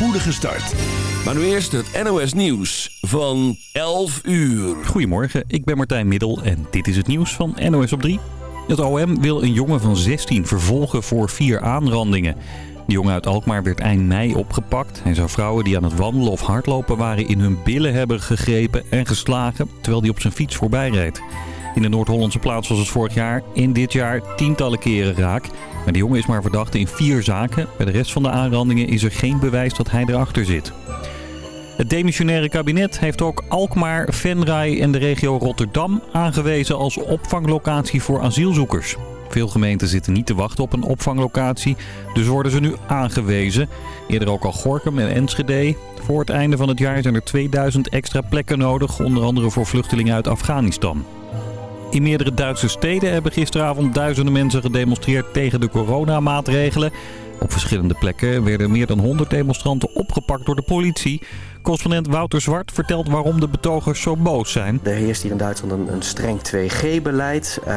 spoedige start. Maar nu eerst het NOS Nieuws van 11 uur. Goedemorgen, ik ben Martijn Middel en dit is het nieuws van NOS op 3. Het OM wil een jongen van 16 vervolgen voor vier aanrandingen. De jongen uit Alkmaar werd eind mei opgepakt. Hij zou vrouwen die aan het wandelen of hardlopen waren in hun billen hebben gegrepen en geslagen... terwijl hij op zijn fiets voorbij reed. In de Noord-Hollandse plaats was het vorig jaar in dit jaar tientallen keren raak. Maar de jongen is maar verdachte in vier zaken. Bij de rest van de aanrandingen is er geen bewijs dat hij erachter zit. Het demissionaire kabinet heeft ook Alkmaar, Venray en de regio Rotterdam aangewezen als opvanglocatie voor asielzoekers. Veel gemeenten zitten niet te wachten op een opvanglocatie, dus worden ze nu aangewezen. Eerder ook al Gorkum en Enschede. Voor het einde van het jaar zijn er 2000 extra plekken nodig, onder andere voor vluchtelingen uit Afghanistan. In meerdere Duitse steden hebben gisteravond duizenden mensen gedemonstreerd tegen de coronamaatregelen. Op verschillende plekken werden meer dan 100 demonstranten opgepakt door de politie. Correspondent Wouter Zwart vertelt waarom de betogers zo boos zijn. Er heerst hier in Duitsland een, een streng 2G-beleid. Uh,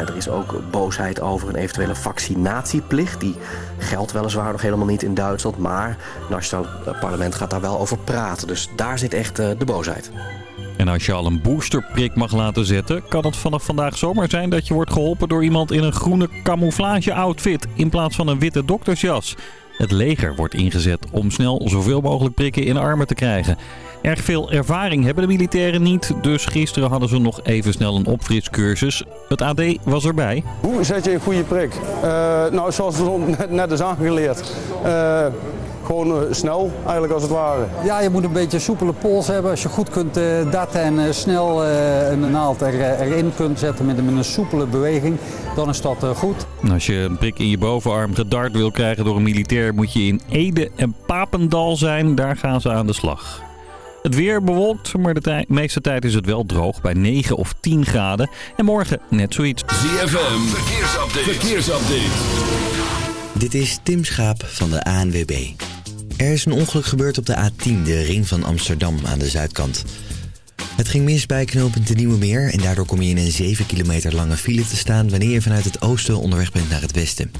er is ook boosheid over een eventuele vaccinatieplicht. Die geldt weliswaar nog helemaal niet in Duitsland. Maar het nationaal parlement gaat daar wel over praten. Dus daar zit echt uh, de boosheid. En als je al een boosterprik mag laten zetten, kan het vanaf vandaag zomaar zijn dat je wordt geholpen door iemand in een groene camouflage-outfit in plaats van een witte doktersjas. Het leger wordt ingezet om snel zoveel mogelijk prikken in armen te krijgen. Erg veel ervaring hebben de militairen niet, dus gisteren hadden ze nog even snel een opfriscursus. Het AD was erbij. Hoe zet je een goede prik? Uh, nou, zoals het net, net is aangeleerd. Uh, gewoon uh, snel, eigenlijk als het ware. Ja, je moet een beetje soepele pols hebben. Als je goed kunt uh, datten en uh, snel een naald er, erin kunt zetten met, met, een soepele beweging, dan is dat goed. Als je een prik in je bovenarm gedart wil krijgen door een militair, moet je in Ede en Papendal zijn. Daar gaan ze aan de slag. Het weer bewolkt, maar de meeste tijd is het wel droog bij 9 of 10 graden. En morgen net zoiets. ZFM, verkeersupdate. verkeersupdate. Dit is Tim Schaap van de ANWB. Er is een ongeluk gebeurd op de A10, de ring van Amsterdam aan de zuidkant. Het ging mis bij knooppunt de Nieuwe Meer en daardoor kom je in een 7 kilometer lange file te staan wanneer je vanuit het oosten onderweg bent naar het westen.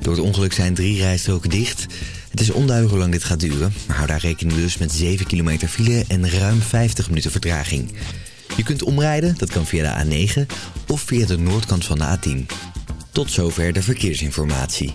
Door het ongeluk zijn drie rijstroken dicht. Het is onduidelijk hoe lang dit gaat duren, maar hou daar rekening dus met 7 kilometer file en ruim 50 minuten vertraging. Je kunt omrijden, dat kan via de A9 of via de noordkant van de A10. Tot zover de verkeersinformatie.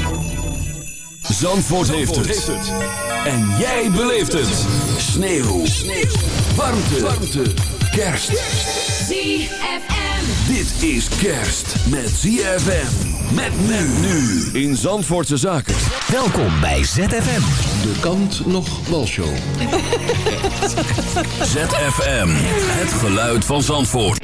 Zandvoort, heeft, het. En jij beleeft het. Sneeuw. Sneeuw. Warmte. Warmte. Kerst. ZFM. Dit is kerst met ZFM. Met men nu in Zandvoortse Zaken. Welkom bij ZFM. De kant nog wel show. ZFM. Het geluid van Zandvoort.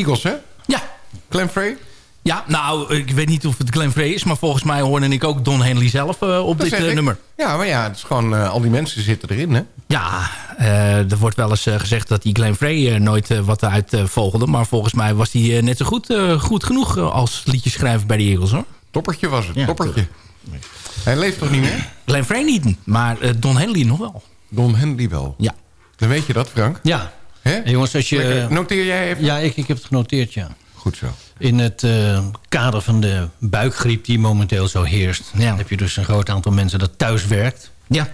Eagles, hè? Ja. Clem Frey? Ja, nou, ik weet niet of het Glenn Frey is... maar volgens mij hoorde ik ook Don Henley zelf eh, op Dat dit eh, nummer. Ja, maar ja, het is gewoon... eh, al die mensen zitten erin, hè? Ja, eh, er wordt wel eens gezegd dat die Glenn Frey nooit wat uit eh, vogelde. Maar volgens mij was hij net zo goed, eh, goed genoeg als liedjeschrijver bij de Eagles, hoor. Toppertje was het, toppertje. Hij leeft toch niet meer? Glenn Frey niet, maar Don Henley nog wel. Don Henley wel. Ja. Dan weet je dat, Frank? Ja. Hè? En jongens, als je... Lekker. Noteer jij even? Ja, ik, ik heb het genoteerd, ja. Goed zo. In het eh, kader van de buikgriep die momenteel zo heerst... Ja. heb je dus een groot aantal mensen dat thuis werkt. Ja.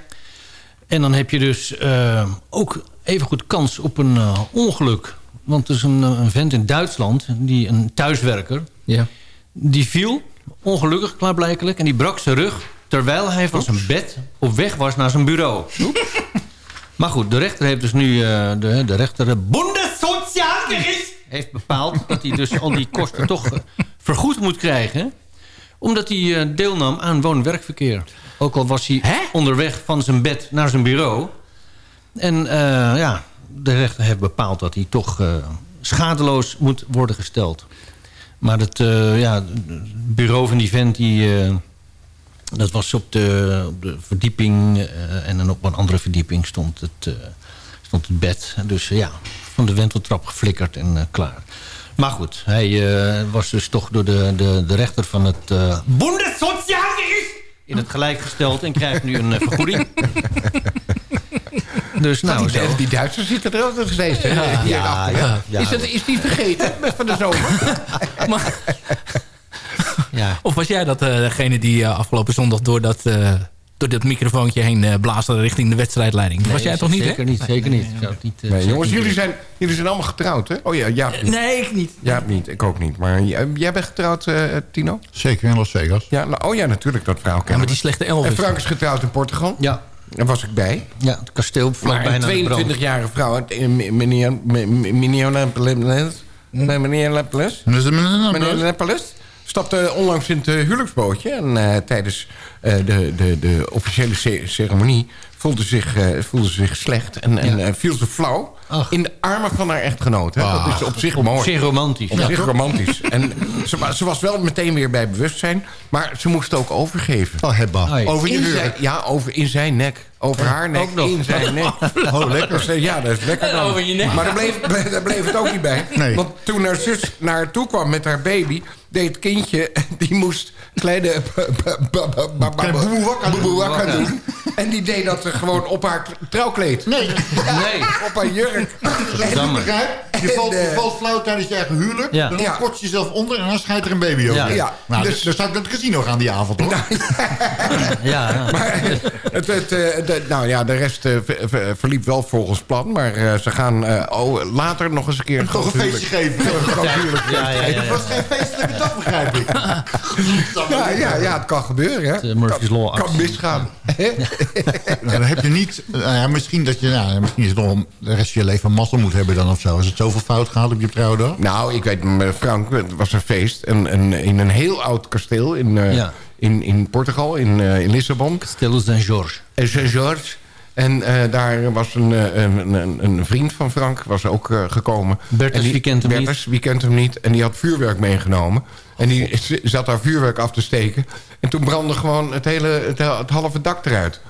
En dan heb je dus eh, ook even goed kans op een eh, ongeluk. Want er is een, een vent in Duitsland, die, een thuiswerker... Ja. die viel, ongelukkig klaarblijkelijk... en die brak zijn rug terwijl hij van zijn bed op weg was naar zijn bureau. Maar goed, de rechter heeft dus nu... eh, de, de rechter, de Bundessozialgericht... heeft bepaald dat hij dus al die kosten toch eh, vergoed moet krijgen... omdat hij eh, deelnam aan woon-werkverkeer. Ook al was hij onderweg van zijn bed naar zijn bureau. En eh, ja, de rechter heeft bepaald dat hij toch eh, schadeloos moet worden gesteld. Maar het, eh, ja, bureau van die vent... Die, eh, dat was op de, op de verdieping eh, en dan op een andere verdieping stond het, eh, stond het bed. Dus eh, ja, van de wenteltrap geflikkerd en klaar. Maar goed, hij was dus toch door de, de, de rechter van het uh, in het gelijk gesteld en krijgt nu een vergoeding. dus nou, die, die Duitsers zitten er ook nog steeds? Ja, ja, ja. Is, dat, is die vergeten van de zomer? Maar, Ja. of was jij dat eh, degene die eh, afgelopen zondag door dat, eh, door dat microfoontje heen eh blaasde richting de wedstrijdleiding? was jij toch niet, Zeker hè? niet, zeker niet. Niet Nee, jongens, jullie zijn, jullie zijn allemaal getrouwd, hè? Oh ja, Jaap niet. Nee, ik niet. Jaap niet, ik ook niet. Maar jij, jij bent getrouwd, eh, Tino? Zeker in Las Vegas. Ja, nou, oh ja, natuurlijk, dat verhaal Ja, kennen met we. die slechte Elvis. En Frank is getrouwd in Portugal. Ja, Daar was ik bij. ja, het kasteel vlak Maar bijna een 22-jarige vrouw, meneer Minneapolis, Minneapolis, Minneapolis, stapte onlangs in het eh, huwelijksbootje. En eh, tijdens eh, de, de, de officiële ce- ceremonie voelde zich, eh, voelde zich slecht en, en eh, viel ze flauw Ach. in de armen van haar echtgenoot. Hè. Dat is op zich mooi. Zeer romantisch. Op zich romantisch. En ze, ze was wel meteen weer bij bewustzijn, maar ze moest ook overgeven. Oh, hebba. Over In zijn, ja, over in zijn nek. Over haar nek, in zijn nek. Oh, lekker. Dus, eh, ja, dat is lekker dan. Over je nek. Maar daar bleef, daar bleef het ook niet bij. Nee. Want toen haar zus naar haar toe kwam met haar baby... deed het kindje, die moest kleine... Boeboewakka doen. En die deed dat gewoon op haar trouwkleed. Nee, Nee. Op haar jurk. Verdamme. begrijp. Je valt, je eh, valt flauw tijdens je eigen huwelijk. Ja. Dan kort je jezelf onder en dan schijt er een baby over. Ja. Ja. Nou, Dus- dus, dan zou ik naar het casino gaan die avond, hoor. Ja, ja. Maar het, het, eh, de, nou ja, de rest eh, ver- ver- verliep wel volgens plan. Maar eh, ze gaan eh, oh, later nog eens een keer... Toch een feestje geven. Ja, ja, ja, ja. Het was geen feestelijke dag, begrijp ik. Ja, ja, ja, het kan gebeuren, hè. Law Kan misgaan. Nou, dan heb je niet... nou ja, misschien dat je... Nou, misschien is het nog een- de rest van je leven mazzel moet hebben dan of zo. Als het zoveel fout gaat op je trouwdag. Nou, ik weet, Frank, het was een feest. En, in een heel oud kasteel in, eh, Ja. In, in Portugal, in, eh, in Lissabon. Castello San Jorge. En St. George. En eh, daar was een, eh, een, een, een vriend van Frank was ook eh, gekomen. Bertus, die- wie kent hem niet? Wie kent hem niet? En die had vuurwerk meegenomen. En die zat daar vuurwerk af te steken. En toen brandde gewoon het hele het, het halve dak eruit.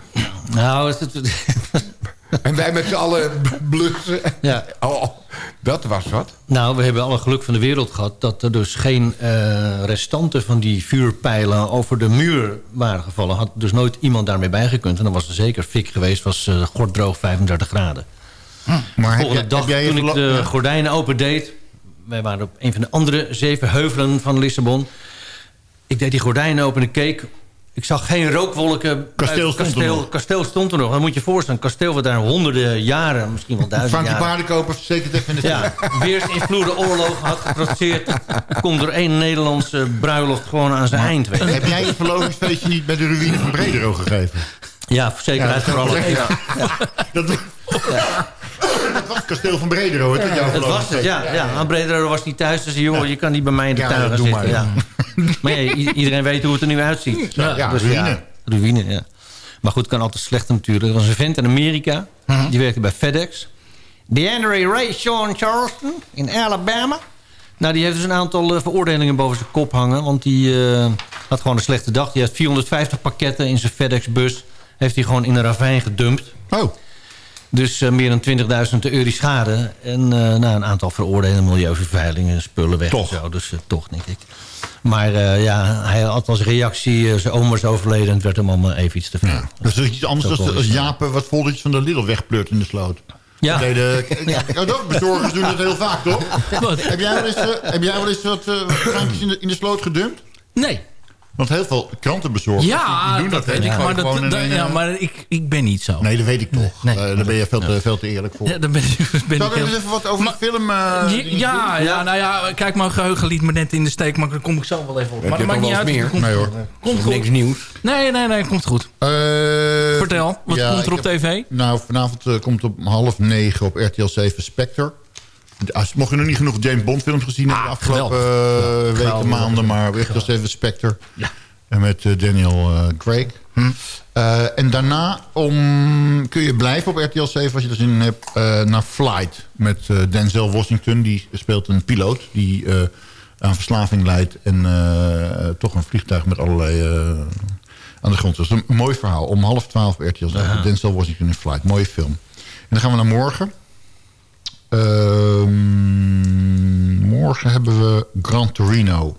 Nou, is het... En wij met z'n allen blussen. Ja. Oh, dat was wat. Nou, we hebben alle geluk van de wereld gehad... dat er dus geen eh, restanten van die vuurpijlen over de muur waren gevallen. Had dus nooit iemand daarmee bijgekund. En dan was er zeker fik geweest, was eh gorddroog 35 graden. Maar De heb volgende jij- dag, heb jij je toen ik de gordijnen opendeed... wij waren op een van de andere zeven heuvelen van Lissabon... ik deed die gordijnen open en ik keek... ik zag geen rookwolken. Kasteel stond er kasteel, nog. kasteel stond er nog. Dan moet je je voorstellen, een kasteel wat daar honderden jaren... misschien wel duizend Frankie jaren... Paardenkoper zeker even in de Ja, oorlog had getrotseerd... komt er één Nederlandse bruiloft gewoon aan zijn eind. Weet. Heb jij je verlovingsfeestje niet bij de ruïne van Bredero gegeven? Ja, voor zekerheid Ja, voor alle. dat- Ja. Dat, dat was het kasteel van Bredero, hè? dat jouw Het was het, ja. ja. Bredero was niet thuis. Dus joh, je kan niet bij mij in de Ja, tuin gaan zitten. maar. Ja. Maar ja, iedereen weet hoe het er nu uitziet. Ja, ja, Dus ruïne. ruïne, ja. Maar goed, kan altijd slecht natuurlijk. Er was een vent in Amerika. Die werkte bij FedEx. DeAndre Ray Sean Charleston in Alabama. Nou, die heeft dus een aantal eh, veroordelingen boven zijn kop hangen. Want die eh, had gewoon een slechte dag. Die heeft 450 pakketten in zijn FedEx-bus. Heeft hij gewoon in een ravijn gedumpt. Oh. Dus eh, meer dan 20.000 euro schade. En eh nou, een aantal veroordelingen, milieuvervuilingen, spullen weg. Toch. En zo, dus eh, toch, denk ik. Maar ja, hij had als reactie... zijn oom was overleden en het werd hem allemaal even iets te veel. Dat is iets anders dan als Jaap wat foldertjes van de Lidl wegpleurt in de sloot. Ja. Dat deden- ja. dat bezorgers doen dat heel vaak, toch? Heb jij wel eens, heb jij wel eens wat in de, in de sloot gedumpt? Nee. Want heel veel krantenbezorgers Ja, die doen dat dat. weet ik. Maar, dat, gewoon in dat- een, ja, eh, maar ik, ik ben niet zo. Nee, dat weet ik toch. Nee. Eh, daar ben je veel te, veel te eerlijk voor. Ja, dan ben, ik- ben Zal ik heel... eens even wat over de film... eh, Ja, ja, nou ja, kijk, mijn geheugen liet me net in de steek, maar daar kom ik zo wel even op. Maar dat maakt niet uit. meer? Komt Nee, goed. hoor. Komt goed. Niks nieuws. Nee, nee, nee, komt goed. Eh, Vertel, wat ja, komt er op heb- tv? Nou, vanavond komt op half negen op RTL 7 Spectre. Als, mocht je nog niet genoeg James Bond films gezien hebben de afgelopen geweldig. eh, weken, geweldig. maanden, maar op RTL 7 Spectre. En met eh, Daniel eh, Craig. Hm. En daarna om, kun je blijven op RTL 7 als je er zin in hebt naar Flight. Met Denzel Washington. Die speelt een piloot die aan verslaving leidt. En toch een vliegtuig met allerlei aan de grond. Dat is een mooi verhaal. Om half twaalf op RTL 7. Denzel Washington in Flight. Mooie film. En dan gaan we naar morgen. Ehm, morgen hebben we Gran Torino.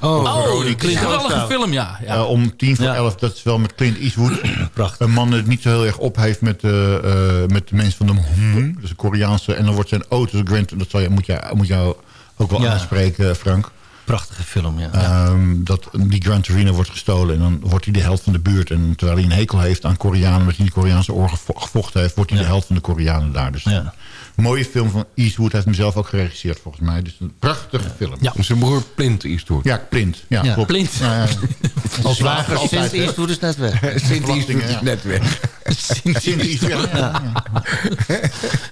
Oh, Oh, wel een film, ja. ja. Eh, om tien voor Ja. elf, dat is wel met Clint Eastwood. Prachtig. Een man die het niet zo heel erg op heeft met, eh, eh, met de mensen van de Hmong. Dus een Koreaanse. En dan wordt zijn auto, Grant, dat zal je, moet, je, moet jou ook wel Ja. aanspreken, Frank. Prachtige film, ja. Ehm, dat die Gran Torino wordt gestolen. En dan wordt hij de helft van de buurt. En terwijl hij een hekel heeft aan Koreanen... omdat hij in de Koreaanse oorlog gevo- gevochten heeft... wordt hij Ja. de helft van de Koreanen daar. Dus Ja. Mooie film van Eastwood. Hij heeft hem zelf ook geregisseerd volgens mij. Dus een prachtige film. Ja. Zijn broer Plint Eastwood. Ja, Plint. Ja, Ja, klopt. Plint. Ja, ja. Als Zwager altijd, Sint. Eastwood is net weg. Sint Eastwood is net weg. Sint Eastwood. Ja.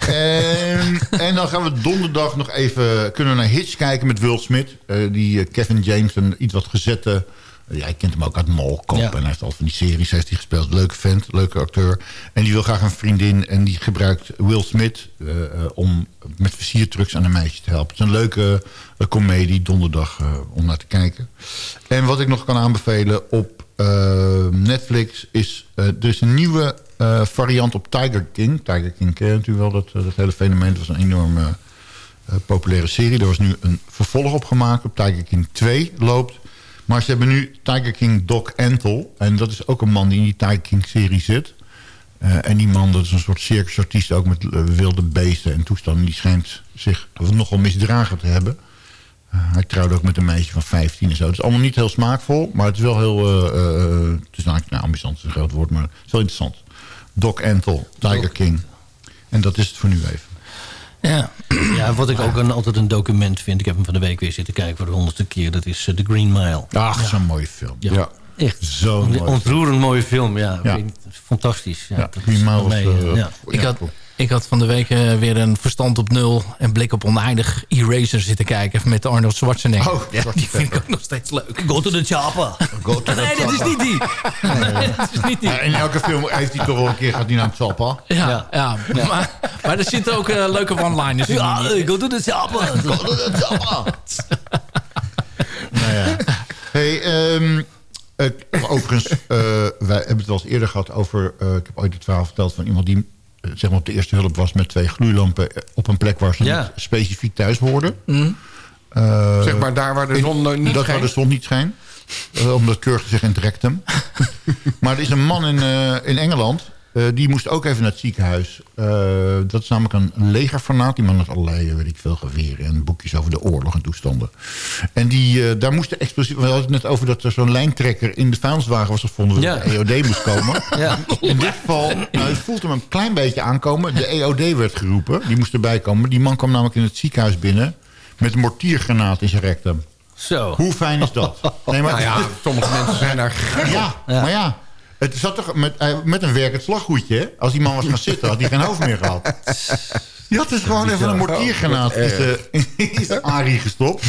En, en dan gaan we donderdag nog even... kunnen we naar Hitch kijken met Will Smith. Eh, die eh, Kevin James, een iets wat gezette... je kent hem ook uit. Ja. En hij heeft al van die series heeft hij gespeeld. Leuke vent, leuke acteur. En die wil graag een vriendin. En die gebruikt Will Smith eh, eh, om met versiertrucs aan een meisje te helpen. Het is een leuke eh, komedie donderdag om naar te kijken. En wat ik nog kan aanbevelen op Netflix is... er is een nieuwe variant op Tiger King. Tiger King ken je natuurlijk wel, dat, dat hele fenomeen. Het was een enorm eh, populaire serie. Er was nu een vervolg op gemaakt. Op Tiger King 2 loopt. Maar ze hebben nu Tiger King Doc Antle. En dat is ook een man die in die Tiger King serie zit. Eh, en die man, dat is een soort circusartiest ook met eh, wilde beesten en toestanden. Die schijnt zich nogal misdragen te hebben. Eh, hij trouwde ook met een meisje van 15 en zo. Het is allemaal niet heel smaakvol, maar het is wel heel... het is nou, nou, is een groot woord, maar het is wel interessant. Doc Antle, Tiger King. En dat is het voor nu even. Ja. Ja, wat ik ook een, altijd een document vind... ik heb hem van de week weer zitten kijken voor de honderdste keer... dat is eh, The Green Mile. Ach, zo'n mooie film. Ja. Echt. Zo'n ontroerend mooie film, ja. Fantastisch. Ja, Ja, dat Green is Mile voor was, mij, eh, ja. Ik had. Ik had van de week eh, weer een verstand op nul en blik op oneindig Eraser zitten kijken met Arnold Schwarzenegger. Oh, ja, die vind ik ook nog steeds leuk. Go to the chopper. Go to the Nee, dit is niet die. Nee, dat is niet die. Ja, in elke film heeft hij toch wel een keer gaat hij naar het zappen. Ja, ja. Maar, maar er zitten ook eh, leuke one-liners in. Ja, eh, go to the chopper. nou ja. Hey, ehm, eh, overigens, eh, wij hebben het wel eens eerder gehad over... ik heb ooit het verhaal verteld van iemand die zeg maar op de eerste hulp was... met twee gloeilampen eh, op een plek waar ze Ja. niet specifiek thuis hoorden. Mhm. Eh, Zeg maar daar waar de zon nooit niet dat waar de zon niet schijnt. Eh, omdat Kurk zich in het rectum. maar er is een man in, eh, in Engeland... eh, die moest ook even naar het ziekenhuis. Eh, dat is namelijk een legerfanaat. Die man had allerlei, eh, weet ik veel, geweren... en boekjes over de oorlog en toestanden. En die, eh, daar moest de explosief... We hadden het net over dat er zo'n lijntrekker... in de vuilniswagen was gevonden... Ja. de EOD moest komen. Ja. In dit geval, nou, het voelt hem een klein beetje aankomen. De EOD werd geroepen. Die moest erbij komen. Die man kwam namelijk in het ziekenhuis binnen... met een mortiergranaat in zijn rectum. Zo. Hoe fijn is dat? Nee, maar, Nou ja, sommige mensen zijn daar gek ja, maar ja. Het zat toch met, eh, met een werkend slaggoedje. hè? Als die man was gaan zitten, had hij geen hoofd meer gehad. Die had dus gewoon even een mortiergranaat in zijn- in zijn arie gestopt.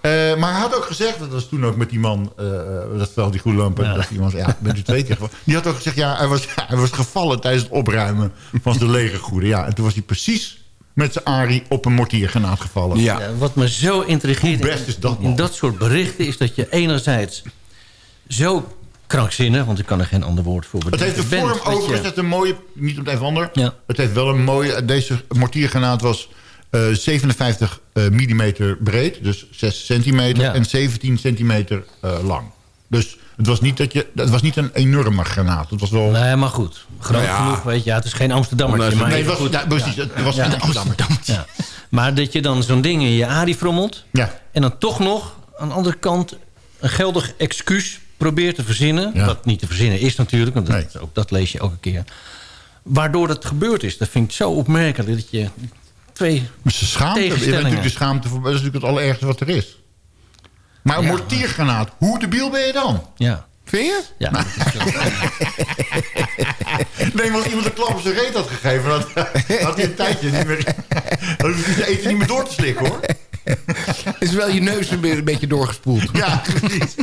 Eh, maar hij had ook gezegd, dat was toen ook met die man, eh, dat wel die goede lampen, dat die man zei, ja, bent u twee keer gevallen. Die had ook gezegd, ja, hij was, hij was gevallen tijdens het opruimen van zijn legergoeden. Ja, en toen was hij precies met zijn Ari op een mortiergranaat gevallen. Ja, wat me zo intrigeert Hoe best is dat, in, in dat soort berichten... is dat je enerzijds zo krankzinnig... want ik kan er geen ander woord voor Het heeft de bedenken vorm bent, dat overigens, het een mooie, niet om het even ander. Ja. Het heeft wel een mooie, deze mortiergranaat was eh, 57 eh, millimeter breed, dus 6 centimeter, Ja. en 17 centimeter eh, lang. Dus het was niet, dat je, het was niet een enorme granaat. Het was wel... Nee, maar goed. Groot Nou ja. genoeg, weet je. Ja, het is geen Amsterdammertje. Nee, maar het was- goed. ja, precies, het was geen Amsterdammertje. Ja. Maar dat je dan zo'n ding in je Adi frommelt... Ja. en dan toch nog aan de andere kant een geldig excuus probeert te verzinnen... Ja. wat niet te verzinnen is natuurlijk, want dat, ook dat lees je elke keer... waardoor het gebeurd is. Dat vind ik zo opmerkelijk dat je twee schaamte, je bent natuurlijk de schaamte voor, dat is natuurlijk het allerergste wat er is. Maar een Ja. mortiergranaat, hoe debiel ben je dan? Ja. Vind je? Ja. Nee, maar als iemand een klap op zijn reet had gegeven... dan had hij een tijdje niet meer... hoef hij eten niet meer door te slikken, hoor. Is wel je neus een be- een beetje doorgespoeld. Ja, precies.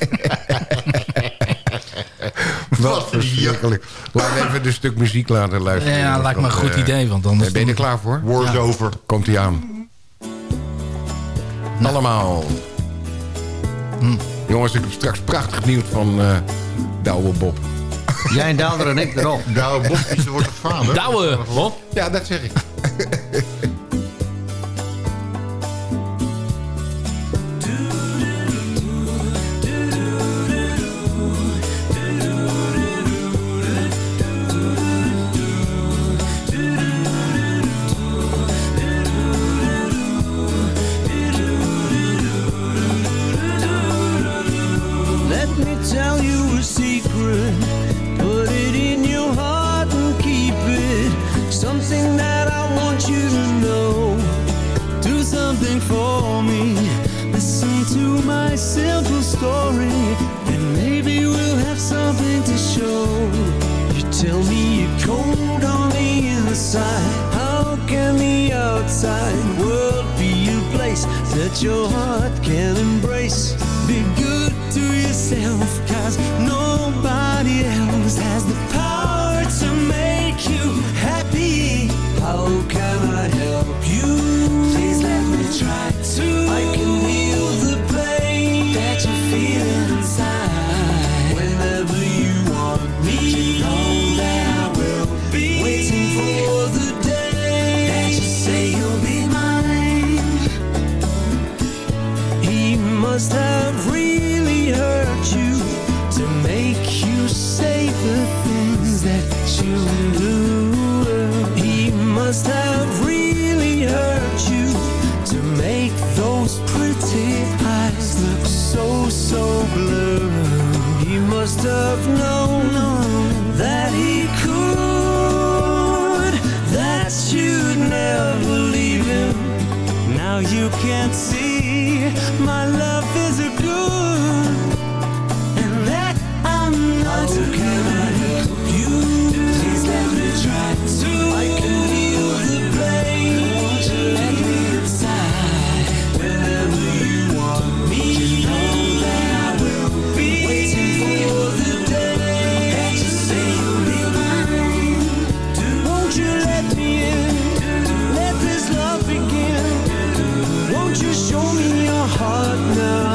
Wat verschrikkelijk. We even een stuk muziek laten luisteren. Ja, lijkt me een goed eh, idee, want anders Ben je er klaar voor? War is over. Komt hij aan. Allemaal. Jongens, ik heb straks prachtig nieuws van eh Douwe Bob. Jij Daalder en ik erop. Douwe Bob, wordt toch vader? Douwe, Bob. Ja, dat zeg ik. Your heart heart now?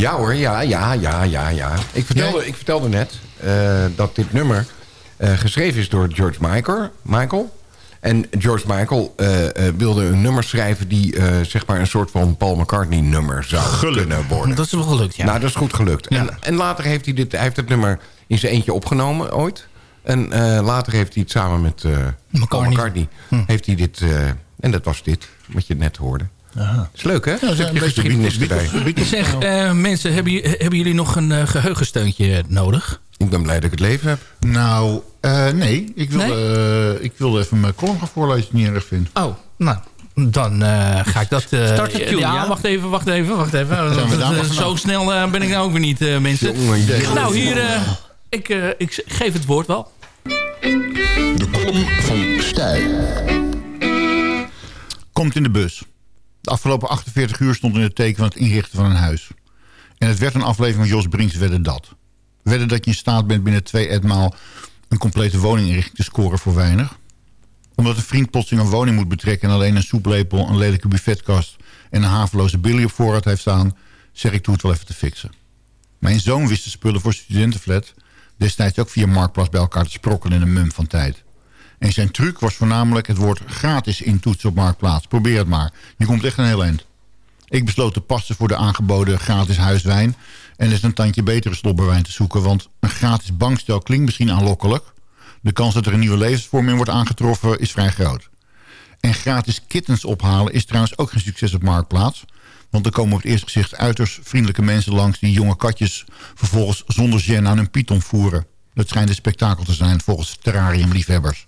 Ja hoor, ja, ja, ja, ja, ja. Ik vertelde, ik vertelde net eh, dat dit nummer eh, geschreven is door George Michael. Michael. En George Michael eh, eh, wilde een nummer schrijven... die eh, zeg maar een soort van Paul McCartney nummer zou kunnen worden. Dat is wel gelukt, ja. Nou, dat is goed gelukt. En, en later heeft hij, dit, hij heeft het nummer in zijn eentje opgenomen ooit. En eh, later heeft hij het samen met eh Paul McCartney... heeft hij dit... eh, en dat was dit, wat je net hoorde. Is leuk, hè? Ja, een stukje geschiedenis erbij. Zeg, eh, mensen, hebben, hebben jullie nog een eh, geheugensteuntje nodig? Ik ben blij dat ik het leven heb. Nou, eh, nee. Ik wilde, eh, ik wilde even mijn column gaan voorlezen, die ik niet erg vind. Oh, nou, dan eh, ga ik dat... eh, Start de tune, ja, ja? wacht even, wacht even, wacht even. Eh, Zo snel eh, ben ik nou ook weer niet, eh, mensen. Jongen, nou, hier, eh, ik, eh, ik geef het woord wel. De column van Stijl. Komt in de bus. De afgelopen 48 uur stond in het teken van het inrichten van een huis. En het werd een aflevering van Jos Brinks Wedden Dat. Wedden dat je in staat bent binnen twee etmaal... een complete woninginrichting te scoren voor weinig. Omdat een vriend plotseling een woning moet betrekken... en alleen een soeplepel, een lelijke buffetkast... en een haveloze billy op voorraad heeft staan... zeg ik toe het wel even te fixen. Mijn zoon wist de spullen voor studentenflat... destijds ook via Marktplaats bij elkaar te sprokkelen in een mum van tijd. En zijn truc was voornamelijk het woord gratis intoetsen op Marktplaats. Probeer het maar. Je komt echt een heel eind. Ik besloot te passen voor de aangeboden gratis huiswijn... en eens een tandje betere slobberwijn te zoeken... want een gratis bankstel klinkt misschien aanlokkelijk. De kans dat er een nieuwe levensvorm in wordt aangetroffen is vrij groot. En gratis kittens ophalen is trouwens ook geen succes op Marktplaats... want er komen op het eerste gezicht uiterst vriendelijke mensen langs... die jonge katjes vervolgens zonder gen aan hun python voeren. Dat schijnt een spektakel te zijn volgens terrariumliefhebbers.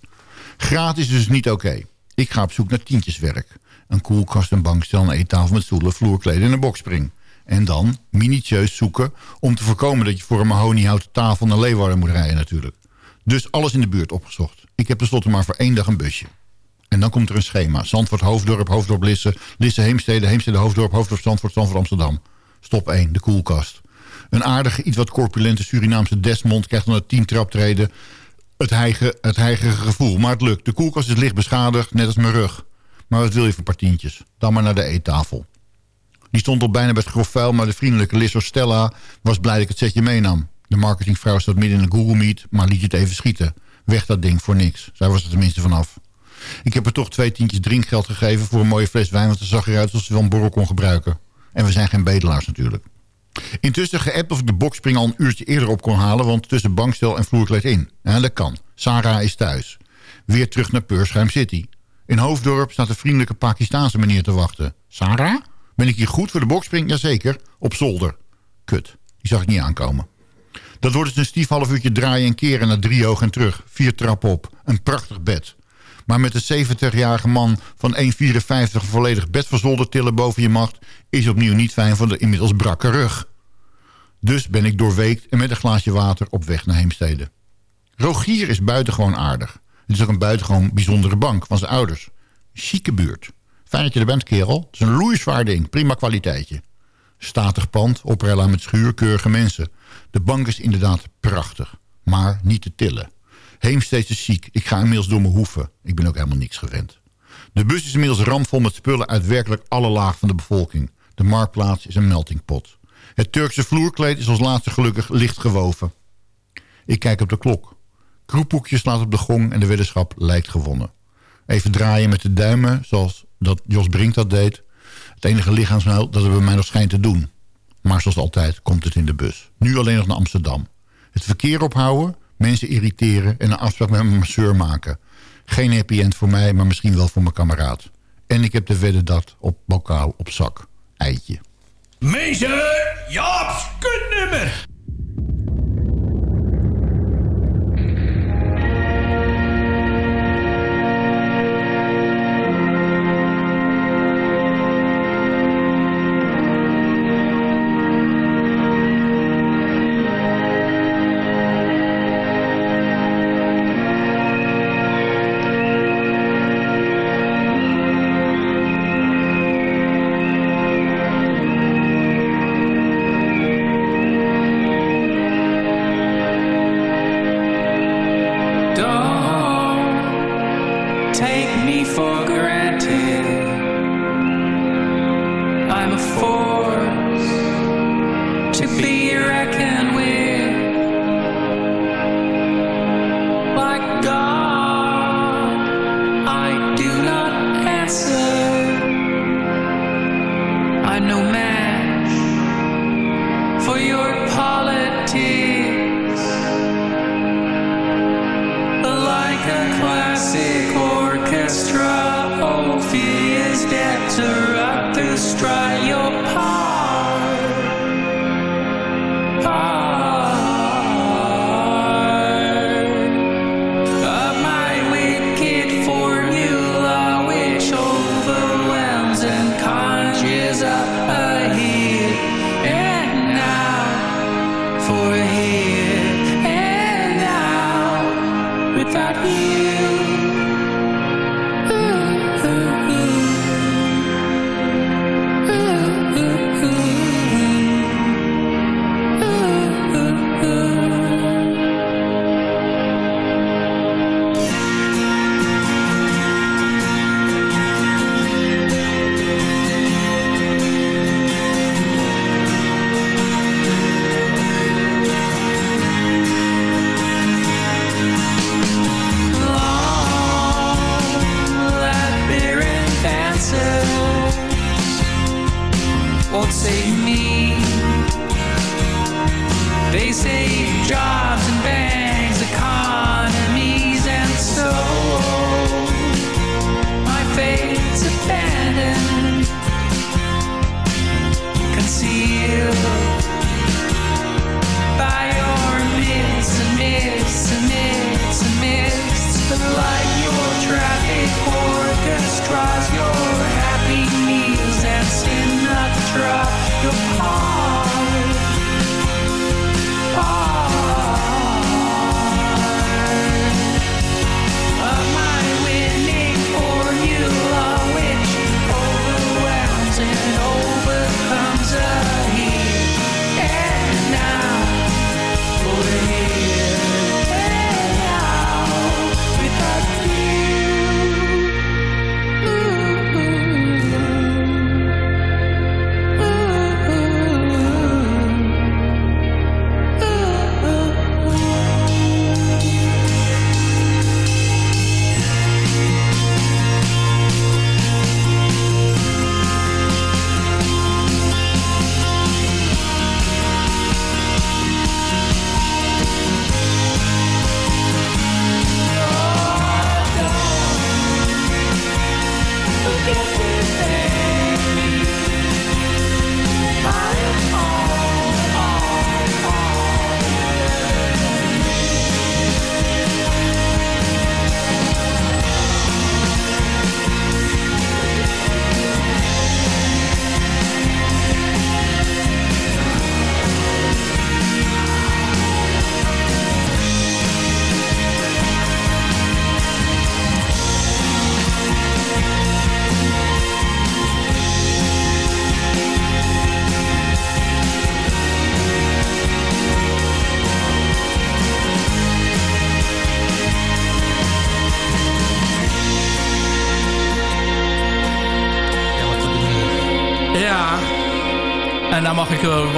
Gratis is dus niet oké. Ik ga op zoek naar tientjeswerk. Een koelkast, een bankstel, een eettafel met stoelen, vloerkleden en een bokspring. En dan minutieus zoeken om te voorkomen dat je voor een mahoniehouten tafel naar Leeuwarden moet rijden natuurlijk. Dus alles in de buurt opgezocht. Ik heb tenslotte maar voor één dag een busje. En dan komt er een schema. Zandvoort, Hoofddorp, Hoofddorp, Lisse, Lisse, Heemstede, Heemstede, Hoofddorp, Hoofddorp, Zandvoort, Zandvoort, Amsterdam. Stop 1, de koelkast. Een aardige, iets wat corpulente Surinaamse Desmond krijgt dan het 10 traptreden het heilige, het gevoel. Maar het lukt. De koelkast is licht beschadigd, net als mijn rug. Maar wat wil je voor partientjes? Dan maar naar de eettafel. Die stond al bijna bij het grof vuil, maar de vriendelijke Lisso Stella was blij dat ik het setje meenam. De marketingvrouw zat midden in een Google Meet, maar liet het even schieten. Weg dat ding voor niks. Zij was er tenminste vanaf. Ik heb er toch twee tientjes drinkgeld gegeven voor een mooie fles wijn... want ze zag eruit alsof ze wel een borrel kon gebruiken. En we zijn geen bedelaars natuurlijk. Intussen geappt of ik de bokspring al een uurtje eerder op kon halen... want tussen bankstel en vloerkleed in. Dat kan. Sarah is thuis. Weer terug naar Peurschuim City. In Hoofddorp staat een vriendelijke Pakistaanse meneer te wachten. Sarah? Ben ik hier goed voor de bokspring? Jazeker. Op zolder. Kut. Die zag ik niet aankomen. Dat wordt dus een stief half uurtje draaien en keren naar driehoog en terug. Vier trappen op. Een prachtig bed. Maar met een 70-jarige man van 1,54 volledig bed tillen boven je macht... is opnieuw niet fijn voor de inmiddels brakke rug. Dus ben ik doorweekt en met een glaasje water op weg naar Heemstede. Rogier is buitengewoon aardig. Het is ook een buitengewoon bijzondere bank van zijn ouders. Chique buurt. Fijn dat je er bent, kerel. Het is een loeizwaar ding. Prima kwaliteitje. Statig pand, oprella met schuur, keurige mensen. De bank is inderdaad prachtig. Maar niet te tillen. Heemstede is ziek. Ik ga inmiddels door mijn hoeven. Ik ben ook helemaal niks gewend. De bus is inmiddels ramvol met spullen uit werkelijk alle lagen van de bevolking. De marktplaats is een meltingpot. Het Turkse vloerkleed is als laatste gelukkig licht gewoven. Ik kijk op de klok. Kroephoekje slaat op de gong en de weddenschap lijkt gewonnen. Even draaien met de duimen, zoals dat Jos Brink dat deed. Het enige lichaamsmail dat het bij mij nog schijnt te doen. Maar zoals altijd komt het in de bus. Nu alleen nog naar Amsterdam. Het verkeer ophouden, mensen irriteren en een afspraak met mijn masseur maken. Geen happy end voor mij, maar misschien wel voor mijn kameraad. En ik heb de wedden dat op bokaal op zak. Eitje. Mensen, Jaap's kutnummer.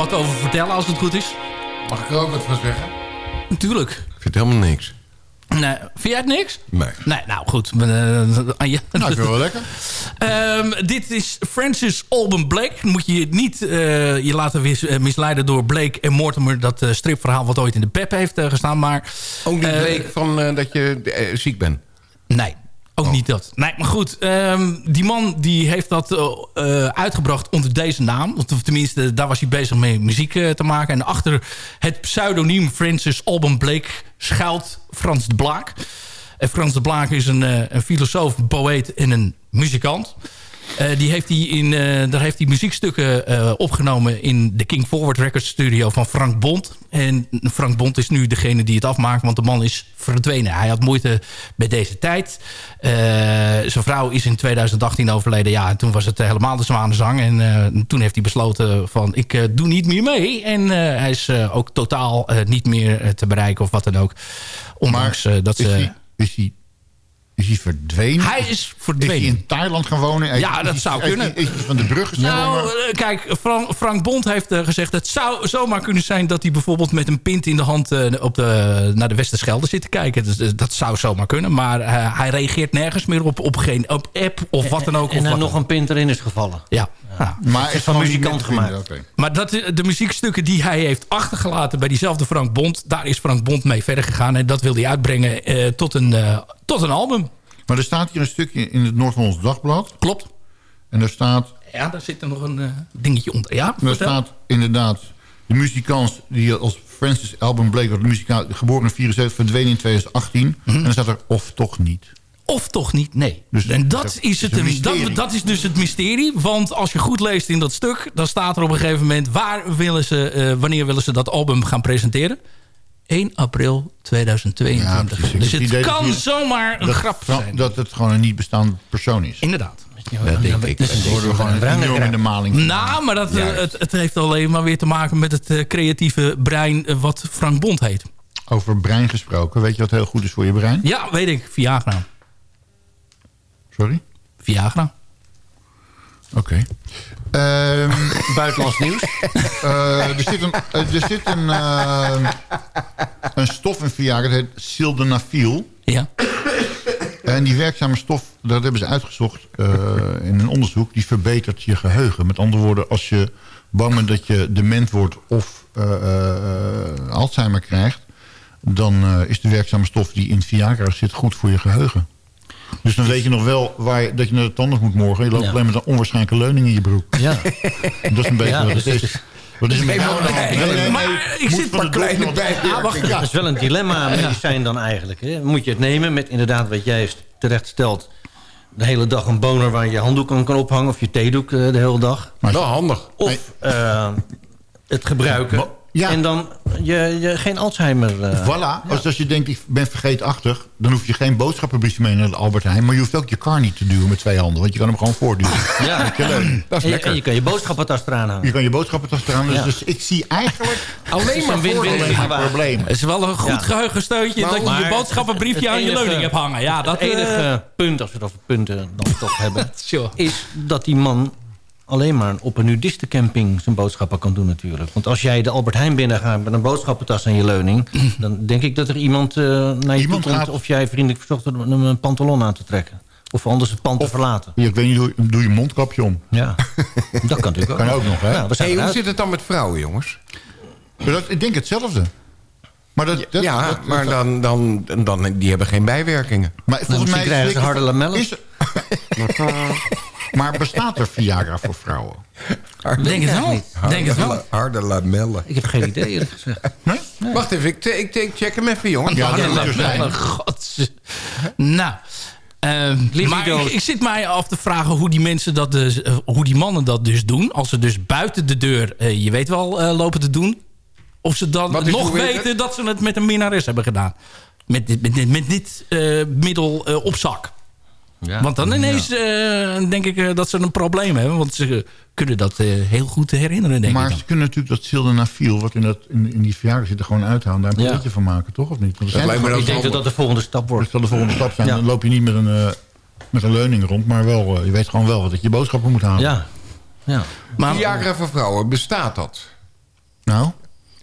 Wat over vertellen als het goed is. Mag ik er ook wat van zeggen? Natuurlijk. Ik vind helemaal niks. Nee, vind jij het niks? Nee. Nee, nou goed. Uh, nou, ik vind wel lekker. Um, dit is Francis Alban Blake. Moet je niet uh, je laten misleiden door Blake en Mortimer... dat uh, stripverhaal wat ooit in de pep heeft gestaan. Maar, Ook niet Blake van dat je ziek bent? Nee. Niet dat. Nee, maar goed. Um, die man die heeft dat uh, uitgebracht onder deze naam. Of tenminste, daar was hij bezig mee muziek uh, te maken. En achter het pseudoniem Francis Alban Blake schuilt Frans de Blaak. En Frans de Blaak is een, een filosoof, poëet en een muzikant. Uh, die heeft hij in, uh, daar heeft hij muziekstukken uh, opgenomen in de King Forward Records studio van Frank Bond. En Frank Bond is nu degene die het afmaakt, want de man is verdwenen. Hij had moeite bij deze tijd. zijn vrouw is in 2018 overleden. Ja, en toen was het helemaal de zwanenzang. En toen heeft hij besloten van ik doe niet meer mee. En hij is ook totaal niet meer te bereiken of wat dan ook. Ondanks maar dat is ze... Hij, is hij is hij verdwenen? Hij is verdwenen. Is hij in Thailand gaan wonen? Ja, dat is, zou is, kunnen. Is, hij van de brug Nou, kijk, Frank, Frank Bond heeft uh, gezegd... het zou zomaar kunnen zijn dat hij bijvoorbeeld met een pint in de hand... Uh, op de, naar de Westerschelde zit te kijken. Dus, dat zou zomaar kunnen. Maar hij reageert nergens meer op, op geen op app of wat dan ook. En, en of er nog een pint erin is gevallen. Ja. ja. Maar is van muzikant gemaakt. Okay. Maar dat, de muziekstukken die hij heeft achtergelaten... bij diezelfde Frank Bond... daar is Frank Bond mee verder gegaan. En dat wil hij uitbrengen tot, een, tot een album. Maar er staat hier een stukje in het Noord-Hollands Dagblad. Klopt. En daar staat... Ja, daar zit er nog een uh, dingetje onder. Ja, daar staat inderdaad... de muzikant die als Francis Alban Blake... muzikaal, geboren in 74, verdween in 2018. Mm -hmm. En dan staat er of toch niet. Of toch niet, nee. Dus en dat, dat is, het, is dat, dat, is dus het mysterie. Want als je goed leest in dat stuk... dan staat er op een gegeven moment... Waar willen ze, uh, wanneer willen ze dat album gaan presenteren? 1 april 2022. Ja, dus het kan hier, zomaar een dat, grap zijn. Dat het gewoon een niet bestaande persoon is. Inderdaad. Ja, dat denk ik. Dus en worden we gewoon enorm in de maling. Nou, maar dat, uh, het, het, heeft alleen maar weer te maken met het uh, creatieve brein... Uh, wat Frank Bond heet. Over brein gesproken. Weet je wat heel goed is voor je brein? Ja, weet ik. Viagra. Sorry? Viagra. Oké. Okay. Um, Buitenlands nieuws? Uh, er zit een, er zit een, uh, een stof in Viagra, dat heet sildenafil. Ja. En die werkzame stof, dat hebben ze uitgezocht eh, in een onderzoek... die verbetert je geheugen. Met andere woorden, als je bang bent dat je dement wordt... of eh, eh, Alzheimer krijgt... dan eh, is de werkzame stof die in Viagra zit goed voor je geheugen. Dus dan weet je nog wel waar je, dat je naar de tandarts moet morgen. Je loopt Ja. alleen met een onwaarschijnlijke leuning in je broek. Ja. Dat is een beetje Ja, wat dus het is. Wat is met Nee, maar- hand? nee, Nee, nee, maar ik moet zit van maar kleine wacht. Dat is wel een dilemma medicijn dan eigenlijk. Hè? Moet je het nemen met inderdaad wat jij terecht stelt... de hele dag een boner waar je je handdoek aan kan ophangen... of je theedoek eh, de hele dag. Wel handig. Of eh, het gebruiken Ja. en dan je, je geen Alzheimer... eh, Voilà, als, als je denkt ik ben vergeetachtig... dan hoef je geen boodschappenbriefje mee naar de Albert Heijn... maar je hoeft ook je kar niet te duwen met twee handen... want je kan hem gewoon voortduwen. Ja, Dat is en, je, lekker. en je kan je boodschappentas eraan hangen. Je kan je boodschappentas eraan. Dus, Ja. dus ik zie eigenlijk Alleen maar voordelen. probleem. Het is wel een goed Ja. geheugensteuntje dat je je boodschappenbriefje het aan je enige- leuning hebt hangen. Ja, dat het enige eh, punt, als we het over punten dan toch hebben... Sure. is dat die man alleen maar op een nudistencamping zijn boodschappen kan doen natuurlijk. Want als jij de Albert Heijn binnen gaat met een boodschappentas aan je leuning... dan denk ik dat er iemand eh, naar je Iemand toe komt... gaat- of jij vriendelijk verzocht wordt om een pantalon aan te trekken. Of anders het pand te verlaten. Ja, ik weet niet, doe, doe je mondkapje om. Ja, dat kan natuurlijk ook. Kan ook nog, hè? Ja, we zijn Hey, hoe zit het dan met vrouwen, jongens? Maar dat, ik denk hetzelfde. Maar, dat, dat, ja, dat- maar dan, dan, dan, die hebben geen bijwerkingen. maar volgens mij krijgen ze harde lamellen. Is, maar bestaat er Viagra voor vrouwen? denk het wel. Denk het wel. Harde lamellen. Ik heb geen idee eerlijk gezegd. Nee? Wacht even, ik, ik, ik check hem even, jongen. Ja, zijn. oh, God. Nou, ehm, maar ik, ik zit mij af te vragen hoe die mensen dat dus, eh, hoe die mannen dat dus doen. Als ze dus buiten de deur, eh, je weet wel, eh, lopen te doen. Of ze dan Wat nog weten dat ze het met een minnares hebben gedaan. Met dit, met dit, met dit eh, middel eh, op zak. Ja. Want dan ineens eh, denk ik eh, dat ze een probleem hebben. Want ze kunnen dat eh, heel goed herinneren, denk Maar ik dan. ze kunnen natuurlijk dat sildenafil... wat in, dat, in, in die Viagra zit er gewoon uithalen... daar een Ja. pilletje van maken, toch? Of niet? Want zijn lijkt me toch- Ik denk dat dat de volgende stap wordt. dat de volgende stap zijn. Ja. Dan loop je niet met een, eh, met een leuning rond... maar wel, eh, je weet gewoon wel dat je je boodschappen moet halen. Ja. ja. Maar, Viagra voor vrouwen, bestaat dat? Nou,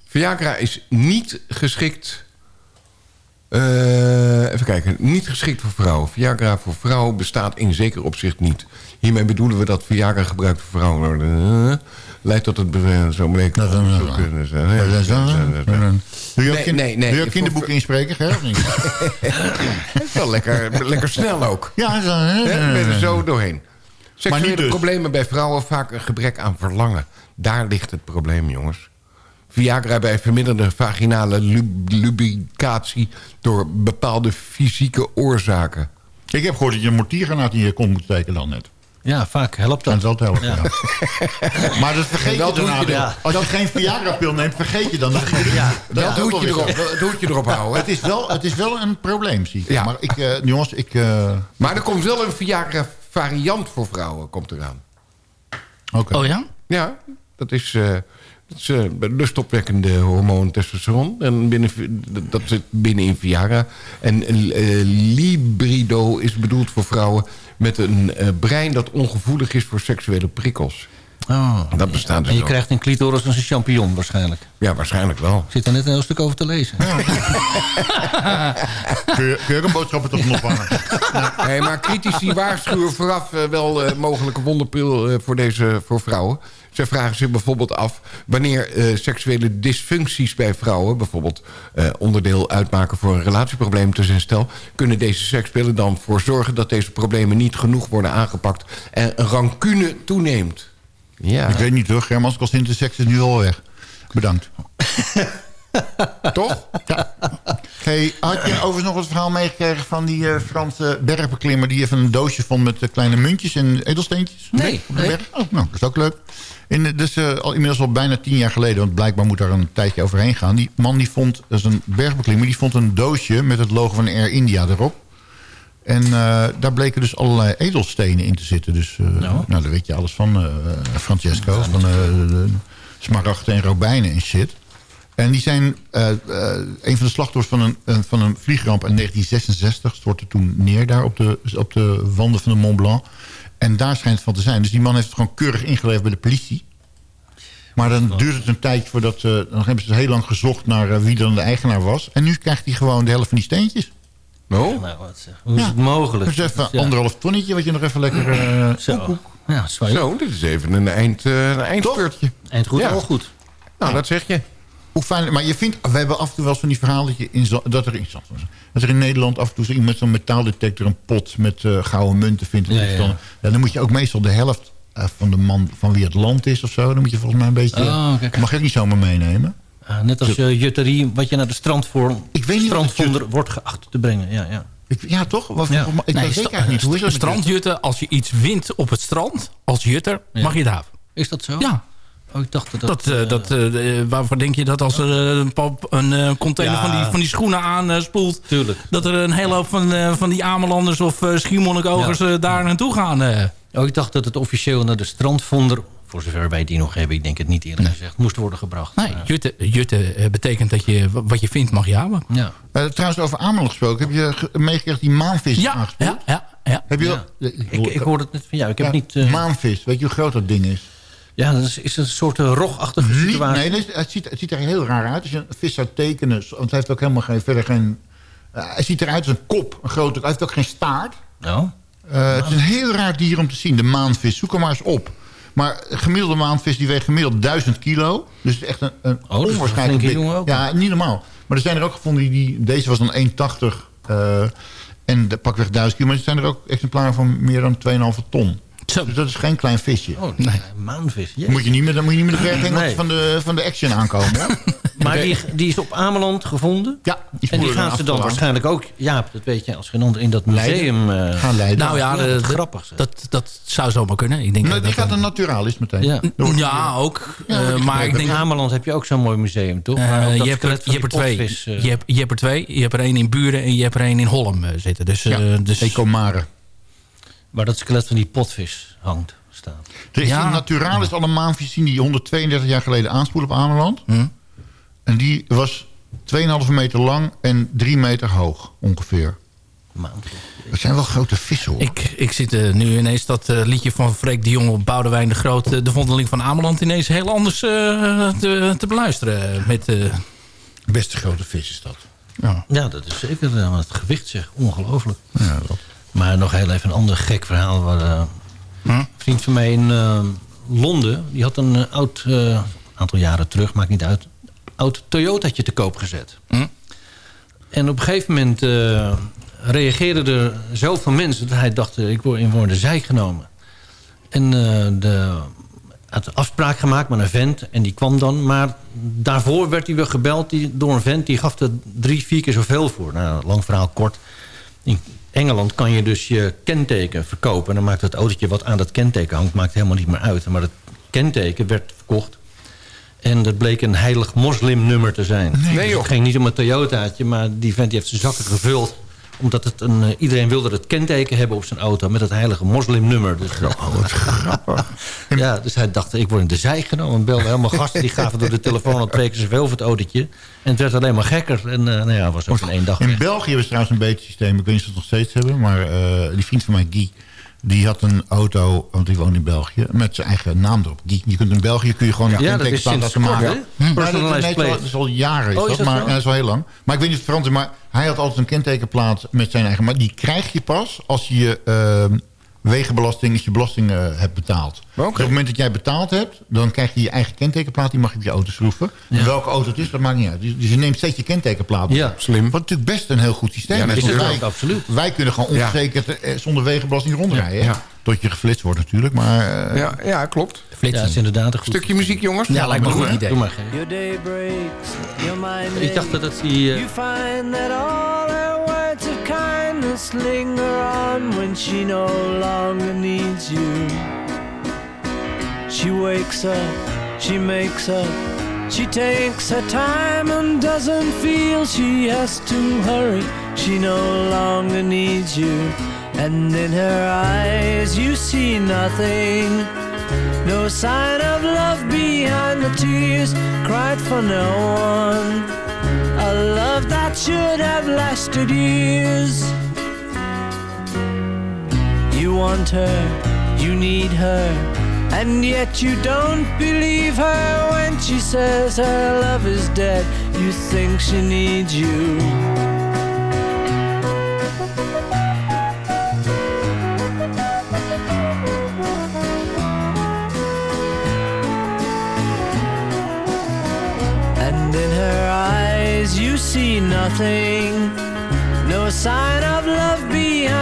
Viagra is niet geschikt... eh, even kijken, niet geschikt voor vrouwen. Viagra voor vrouwen bestaat in zeker opzicht niet. Hiermee bedoelen we dat Viagra gebruikt voor vrouwen... eh, leidt tot het zo bleek Dat doe je ook, Nee, nee, nee. doe je ook kinderboeken inspreken, hè? of niet? Het is wel lekker, lekker snel ook. Ja, zo? Hè, ben er zo doorheen. Seksuele dus. problemen bij vrouwen vaak een gebrek aan verlangen. Daar ligt het probleem, jongens. Viagra bij verminderde vaginale lub- lubricatie... door bepaalde fysieke oorzaken. Ik heb gehoord dat je een mortiergranaat in je kont moet steken dan net. ja, vaak helpt Dat dat. zal het helpen, Ja. ja. Maar dat vergeet je daarna. je weer. ja. Als je geen Viagra-pil neemt, vergeet je dan. Dat, ja, Dat hoed je erop, dat hoed je erop houden. Het is, wel, het is wel een probleem, zie ik. Ja. Maar ik, eh, jongens, ik... eh, Maar er komt wel een Viagra-variant voor vrouwen komt eraan. Oké. oh ja? Ja, dat is, eh dat is eh, lustopwekkende hormoon testosteron. En binnen, dat zit binnen in Viagra. En eh, Librido is bedoeld voor vrouwen met een eh, brein dat ongevoelig is voor seksuele prikkels. Oh. Dat bestaat dus En je ook. krijgt een clitoris als een champignon waarschijnlijk. Ja, waarschijnlijk wel. Ik zit er net een heel stuk over te lezen. Kun, je, kun je ook een boodschap toch nog vangen? Nee, maar critici waarschuwen vooraf eh, wel eh, mogelijke wonderpil eh, voor, deze, voor vrouwen. Zij vragen zich bijvoorbeeld af wanneer eh, seksuele dysfuncties bij vrouwen... bijvoorbeeld eh, onderdeel uitmaken voor een relatieprobleem tussen een stel... kunnen deze sekspillen dan voor zorgen dat deze problemen niet genoeg worden aangepakt... en rancune toeneemt. Ja, Ik weet niet hoor, Germans, als interseks is nu al weg. Bedankt. toch? Hey, had je overigens nog het verhaal meegekregen van die eh, Franse bergbeklimmer... die even een doosje vond met eh, kleine muntjes en edelsteentjes? Nee, Op de berg? Oh, nou, dat is ook leuk. In, de- dus eh, al, inmiddels al bijna tien jaar geleden... want blijkbaar moet daar een tijdje overheen gaan... die man die vond, dat is een bergbeklimmer... die vond een doosje met het logo van Air India erop. En eh, daar bleken dus allerlei edelstenen in te zitten. Dus eh, nou, daar weet je alles van, eh, Francesco. van de smaragden en robijnen en shit. En die zijn een van de slachtoffers van een, van een vliegramp in 1966. Stortte toen neer daar op de, op de wanden van de Mont Blanc. En daar schijnt het van te zijn. Dus die man heeft het gewoon keurig ingeleverd bij de politie. Maar dan duurt het een tijdje voordat... dan hebben ze heel lang gezocht naar wie dan de eigenaar was. En nu krijgt hij gewoon de helft van die steentjes. Oh? Nou, wat. Hoe is het mogelijk? Dus even Ja. anderhalf tonnetje wat je nog even lekker... eh, Zo. Ja, zwaar. Zo, dit is even een, eind, eh een. Eind goed, Ja. al goed. Nou, dat zeg je. Hoe fijn, maar je vindt, we hebben af en toe wel eens van die verhalen dat, je in, dat, er in, dat er in Nederland af en toe zo iemand met zo'n metaaldetector een pot met eh, gouden munten vindt. Ja, ja. Dan, ja, dan moet je ook meestal de helft eh, van de man van wie het land is of zo. Dan moet je volgens mij een beetje. Oh. Mag je ook niet zomaar meenemen. Ah, net als uh, jutterie, wat je naar de strand voor Ik weet niet het strandvonder wordt geacht te brengen. Ja, ja. Ik, ja, toch? Wat, Ja. Ik Nee, weet sta- eigenlijk niet. Hoe is dat? met strandjutten, als je iets wint op het strand, als jutter, Ja. mag je het hebben. Is dat zo? Ja. Oh, ik dacht dat dat... Dat, eh, dat, eh, eh, waarvoor denk je dat als er eh, een, pap- een eh, container Ja. van, die, van die schoenen aanspoelt... Tuurlijk. dat er een hele hoop van, eh, van die Amelanders of uh, eh, daar naartoe gaan? eh. Oh, ik dacht dat het officieel naar de strandvonder... voor zover wij die nog hebben, ik denk het niet eerlijk gezegd... moest worden gebracht. Nee, jutte, jutte eh, betekent dat je wat je vindt mag je. Ja. Eh, trouwens, over Ameland gesproken. Heb je ge- meegekregen die maanvis is Ja, aangespoeld? ja, ja, ja. Heb je Ja. dat- Ik, ik hoorde het net van jou. Ik heb Ja, niet... eh, Maanvis, weet je hoe groot dat ding is? ja, dat is, is een soort uh, rogachtige Niet- situatie. nee, nee, het, ziet, het ziet er heel raar uit. Als je een vis zou tekenen, want hij heeft ook helemaal geen, verder geen... eh, hij ziet eruit als een kop, een grote... Hij heeft ook geen staart. Nou, Eh, het is een heel raar dier om te zien, de maanvis. Zoek hem maar eens op. Maar gemiddelde maanvis die weegt gemiddeld 1000 kilo. Dus het is echt een, een Oh, onwaarschijnlijk dik- jongen ook. Ja, niet normaal. Maar er zijn er ook gevonden, die, deze was dan 1,80. eh en de pakweg 1000 kilo. Maar er zijn er ook exemplaren van meer dan 2,5 ton. Zo. Dus dat is geen klein visje. oh, nee. maanvis. jezus. Moet je niet met, dan moet je niet met de werking Nee. van, de, van de action aankomen. Maar die, die is op Ameland gevonden. Ja, die En die gaan ze dan waarschijnlijk ook... Jaap, dat weet je als geen ander in dat museum... eh, gaan leiden. Nou ja, Ja, grappig, zeg. dat, dat zou zomaar kunnen. Ik denk Nee, dat die dat gaat een naturalist meteen. Ja. Ja, ook. Ja, Eh, maar ik in denk... Ameland heb je ook zo'n mooi museum, toch? eh, je, hebt er, je, hebt er twee. je, hebt, je hebt er twee. Je hebt er één in Buren en je hebt er één in Holm zitten. Dus, Ja, eh, dus Ecomare. Waar dat skelet van die potvis hangt, staat. Er is Ja. een naturalis al een maanvis zien die 132 jaar geleden aanspoelde op Ameland. Hm. En die was 2,5 meter lang en 3 meter hoog ongeveer. Maanvis. Dat zijn wel grote vissen hoor. Ik, ik zit eh, nu ineens dat eh, liedje van Freek de Jong op Boudewijn de Groot... eh, de vondeling van Ameland ineens heel anders eh, te, te beluisteren. Met, Beste grote vis is dat. ja. Ja, dat is zeker het gewicht, zeg. Ongelooflijk. Ja, dat. Maar nog heel even een ander gek verhaal. Waar, Hm? Een vriend van mij in eh, Londen... die had een eh, oud, eh, aantal jaren terug, maakt niet uit... oud Toyotaatje te koop gezet. Hm? En op een gegeven moment reageerden er zoveel mensen... dat hij dacht, ik word in worden zij genomen. En de, had afspraak gemaakt met een vent en die kwam dan. Maar daarvoor werd hij weer gebeld die, door een vent... die gaf er drie, vier keer zoveel voor. Nou, lang verhaal kort. In Engeland kan je dus je kenteken verkopen. En dan maakt het autootje wat aan dat kenteken hangt... maakt helemaal niet meer uit. Maar het kenteken werd verkocht. En dat bleek een heilig moslimnummer te zijn. Nee, Dus het ging niet om een Toyotaatje, maar die vent die heeft zijn zakken gevuld omdat het een, eh, iedereen wilde het kenteken hebben op zijn auto... met het heilige moslimnummer. Dus, Oh, wat grappig. ja, dus hij dacht, ik word in de zij genomen. En belde helemaal gasten, die gaven door de telefoon... al twee keer zoveel voor het autootje. En het werd alleen maar gekker. En eh, nou ja, was ook in één dag In weg. België hebben ze trouwens een beter systeem. Ik weet niet of ze het nog steeds hebben. Maar eh, die vriend van mij, Guy... Die had een auto, want die woont in België, met zijn eigen naam erop. Guy. Je kunt in België kun je gewoon een Ja, kentekenplaat laten maken. Maar dat, Personalized nee, dat is al- jaren, is Oh, is dat, maar dat is al heel lang. Maar ik weet niet of het veranderd is, maar hij had altijd een kentekenplaat met zijn eigen. Maar die krijg je pas als je je ehm, wegenbelasting, als je belasting eh, hebt betaald. Dus op het moment dat jij betaald hebt, dan krijg je je eigen kentekenplaat. Die mag je op je auto schroeven. En welke auto het is, dat maakt niet uit. Dus dus je neemt steeds je kentekenplaat. mee. Ja. Slim. Wat natuurlijk best een heel goed systeem Ja, is. is het wij, ook, absoluut. wij kunnen gewoon onverzekerd eh, zonder wegenbelasting rondrijden. Ja. Tot je geflitst wordt natuurlijk. Maar eh, Ja, ja klopt. Ja, dat is inderdaad een goed. Stukje muziek, jongens. Ja, lijkt me een goed maar. idee. Doe maar geen. Your day breaks, your mind Ik dacht dat het die... kindness linger on when she no longer needs you. She wakes up, she makes up, she takes her time and doesn't feel she has to hurry. She no longer needs you. And in her eyes you see nothing. No sign of love behind the tears cried for no one. A love that should have lasted years. You want her, you need her, and yet you don't believe her when she says her love is dead. You think she needs you. And in her eyes, you see nothing, no sign of love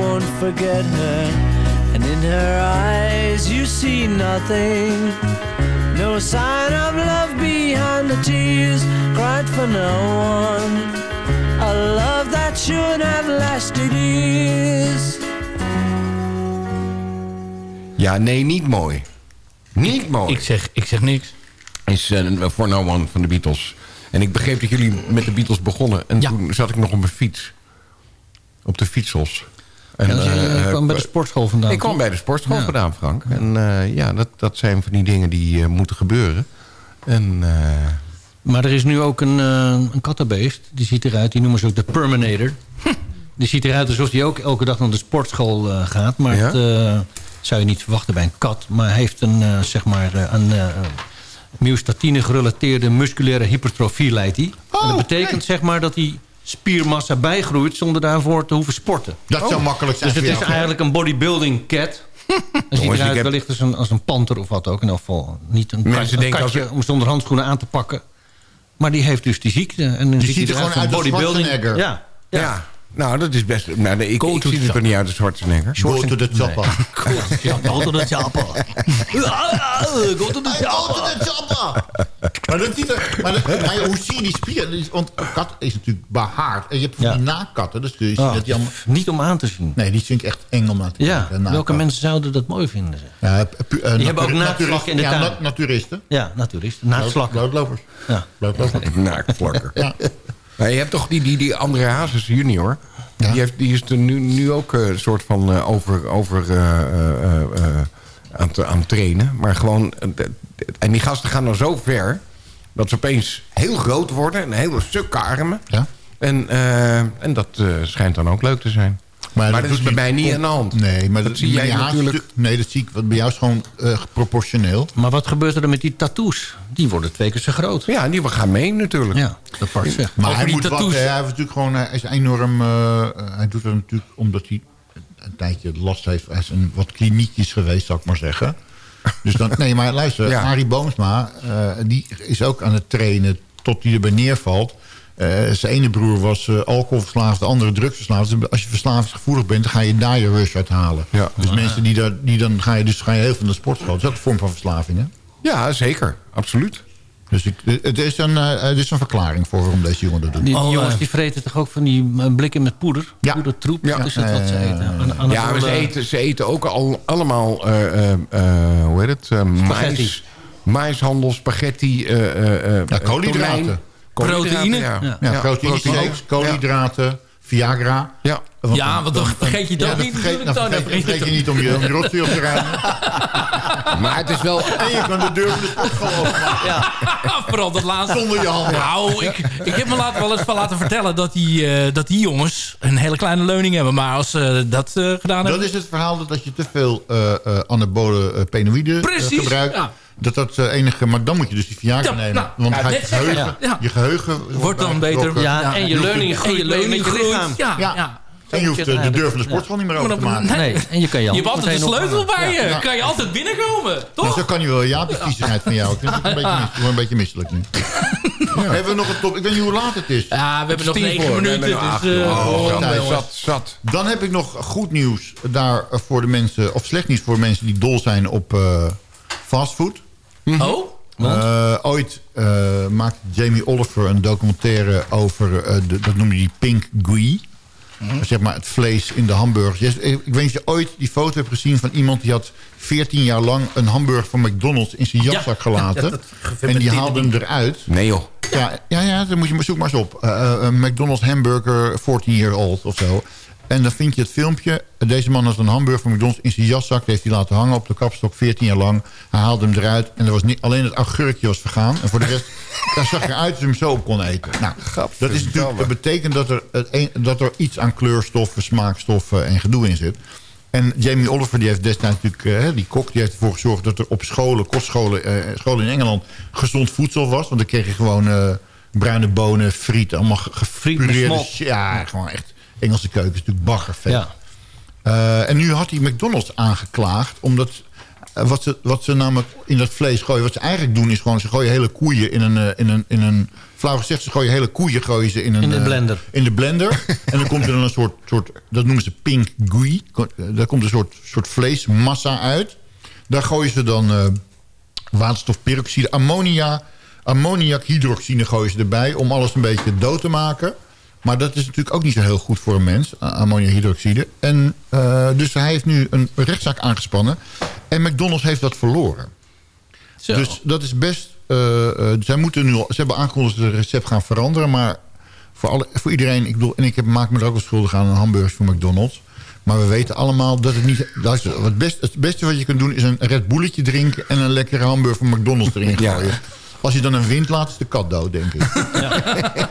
Won't forget her, and in her eyes you see nothing. No sign of love behind the tears cried for no one. A love that should have lasted years. Ja, nee, niet mooi. Niet mooi. Ik zeg, ik zeg niks. Is uh, For No One van de Beatles. En ik begreep dat jullie met de Beatles begonnen. En toen zat ik nog op mijn fiets. Op de fietsels. En, ja, dus je eh, kwam bij de sportschool vandaan. Ik kwam bij de sportschool Ja. vandaan, Frank. En eh, ja, dat, dat zijn van die dingen die eh, moeten gebeuren. En... Maar er is nu ook een, eh, een kattenbeest. Die ziet eruit, die noemen ze ook de Perminator. Die ziet eruit alsof hij ook elke dag naar de sportschool gaat. Maar Ja? het zou je niet verwachten bij een kat. Maar hij heeft een, zeg maar, een uh, myostatine gerelateerde musculaire hypertrofie leidt hij. en dat betekent zeg maar dat hij spiermassa bijgroeit zonder daarvoor te hoeven sporten. Dat zou makkelijk zijn Dus het is eigenlijk een bodybuilding cat. Dan ziet eruit heb- wellicht als een, als een panter of wat ook. In elk geval niet een, Mensen een denken als katje om zonder handschoenen aan te pakken. Maar die heeft dus die ziekte. En dan Die ziet er gewoon uit als bodybuilding. Schwarzenegger. Ja. ja. Nou, dat is best... Nou, nee, ik, ik zie er toch niet uit als Schwarzenegger. Go to the chopper. Go to the chopper. Go to the Go to the chopper. Maar, dat ziet er, maar, dat- maar hoe zie je die spieren? Want een kat is natuurlijk behaard. En je hebt van Ja. die nakatten. Dus kun je zien Ah, dat die allemaal... Niet om aan te zien. Nee, die vind ik echt eng om naar te Ja, kijken. welke mensen zouden dat mooi vinden? Zeg. Ja, pu- eh, Die hebben ook naaktslakken in de ja, tuin. na- naturisten. Ja, naturist. Naaktslakken. Blootlovers. Ja. Ja. Nou, je hebt toch die, die, die André Hazes junior. Die, heeft, die is er nu, nu ook eh, een soort van eh, over, over eh, aan, het, aan het trainen. Maar gewoon... en die gasten gaan dan zo ver... dat ze opeens heel groot worden. En hele stukke armen. Ja. En, en dat schijnt dan ook leuk te zijn. Maar, dat, doet is bij mij niet aan de hand. Nee, maar Dat dat, zie jij jou natuurlijk- Nee, dat zie ik. Want bij jou is gewoon eh, proportioneel. Maar wat gebeurt er dan met die tattoos? Die worden twee keer zo groot. Ja, die gaan mee natuurlijk. Ja, dat part zeg. Maar hij, die moet wat, tattoos. hij heeft natuurlijk gewoon, hij is enorm, eh, eh, hij doet het natuurlijk omdat hij een tijdje last heeft. Hij is een wat kliniekjes geweest, zou ik maar zeggen. Dus dan, nee, maar luister, Ja. Arie Boomsma, eh, die is ook aan het trainen tot hij erbij neervalt. Eh, zijn ene broer was eh, alcoholverslaafd, de andere drugsverslaafd. Dus als je verslavingsgevoelig bent, dan ga je daar je rush uit halen. Ja. Dus mensen die, daar, die dan ga je dus ga je heel veel naar de sportschool. Dat is ook een vorm van verslaving, hè? Ja, zeker. Absoluut. Dus ik, het, is een, eh, het is een verklaring voor waarom deze jongen dat doet. Die, die Oh, jongens eh. die vreten toch ook van die eh, blikken met poeder? Ja. Poedertroep, Ja. is dat wat ze Eh, eten? Ja, maar ze eten, ze eten ook al, allemaal, eh, eh, eh, hoe heet het? Eh, Spaghetti. mais, maishandel, spaghetti, eh, eh, eh, Ja, koolhydraten. tonijn. Proteïne. Ja, proteïne koolhydraten, Viagra. Ja. Want Ja, want dan vergeet je dat ja, niet vergeet, natuurlijk. dan Dan vergeet, vergeet je vergeet je niet om je, om je rotzooi op te ruimen. Maar het is wel... En je kan de deur van de sportschool openmaken. Ja. Vooral dat laatste. Zonder je handen. Nou, ik, ik heb me laten, wel eens van laten vertellen dat die, eh, dat die jongens een hele kleine leuning hebben. Maar als ze dat eh, gedaan Dat hebben... is het verhaal dat je te veel eh eh anabole penoïden Precies, gebruikt. ja. Dat dat eh, enige... Maar dan moet je dus die Viagra Ja, nemen. nou, want ja, ga je, geheugen, ja. je geheugen Wordt dan beter. Ja, en je leuning groeit je mee leuning je groeit. lichaam. Ja, Ja. ja. En je hoeft eh, de deur van de sportschool niet meer open te maken. Nee, en je kan je Je hebt altijd de sleutel bij je. Ja. Kan je altijd binnenkomen, Nou, toch? zo kan je wel. Ja, die viezigheid van jou. Ik vind het een beetje, mis- een beetje misselijk nu. Hebben we nog een top? Ik weet niet hoe laat het is. Ja, we hebben nog tien negen voor. minuten. Nee, nee, dus, eh, Oh, zat, zat. Dan heb ik nog goed nieuws daar voor de mensen... of slecht nieuws voor de mensen die dol zijn op eh fastfood. Oh? Eh, ooit eh, maakte Jamie Oliver een documentaire over... eh, de, dat noemde hij Pink Gui. Zeg maar het vlees in de hamburgers. Yes, ik ik weet niet of je ooit die foto hebt gezien van iemand... die had 14 jaar lang een hamburger van McDonald's in zijn jaszak gelaten. Ja, en die haalde hem eruit. Nee joh. Ja, ja, ja dan moet je maar zoek maar eens op. Een McDonald's hamburger, 14 year old of zo. En dan vind je het filmpje. Deze man had een hamburger van McDonald's in zijn jaszak. Die heeft hij laten hangen op de kapstok 14 jaar lang. Hij haalde hem eruit. En er was niet, alleen het augurkje was vergaan. En voor de rest daar zag eruit dat hij hem zo op kon eten. Nou, dat, is natuurlijk, dat betekent dat er, dat er iets aan kleurstoffen, smaakstoffen en gedoe in zit. En Jamie Oliver die heeft destijds natuurlijk, eh, die kok, die heeft ervoor gezorgd dat er op scholen, kostscholen eh, scholen in Engeland gezond voedsel was. Want dan kreeg je gewoon eh, bruine bonen, friet, allemaal ge- gepureerde smot. shit. Ja, gewoon echt. Engelse keuken is natuurlijk baggervet. Ja. Eh, en nu had hij McDonald's aangeklaagd. Omdat eh, wat, ze, wat ze namelijk in dat vlees gooien... wat ze eigenlijk doen is gewoon... ze gooien hele koeien in een... eh, in een, in een flauw gezegd, ze gooien hele koeien gooien ze in, een, In de blender. in de blender. en dan komt er een soort, soort... dat noemen ze pink gooey. Daar komt een soort, soort vleesmassa uit. Daar gooien ze dan waterstofperoxide, ammonia... ammoniakhydroxine gooien ze erbij... om alles een beetje dood te maken... Maar dat is natuurlijk ook niet zo heel goed voor een mens, a- ammoniahydroxide. En eh, dus hij heeft nu een rechtszaak aangespannen. En McDonald's heeft dat verloren. Dus dat is best... eh, eh, zij moeten nu al, ze hebben aangekondigd dat ze het recept gaan veranderen. Maar voor, alle, voor iedereen... Ik bedoel, en ik heb, maak me er ook wel schuldig aan een hamburger voor McDonald's. Maar we weten allemaal dat het niet... Luister, het, best, het beste wat je kunt doen is een Red Bulletje drinken... en een lekkere hamburger van McDonald's erin gooien. Als je dan een wind laat, is de kat dood, denk ik.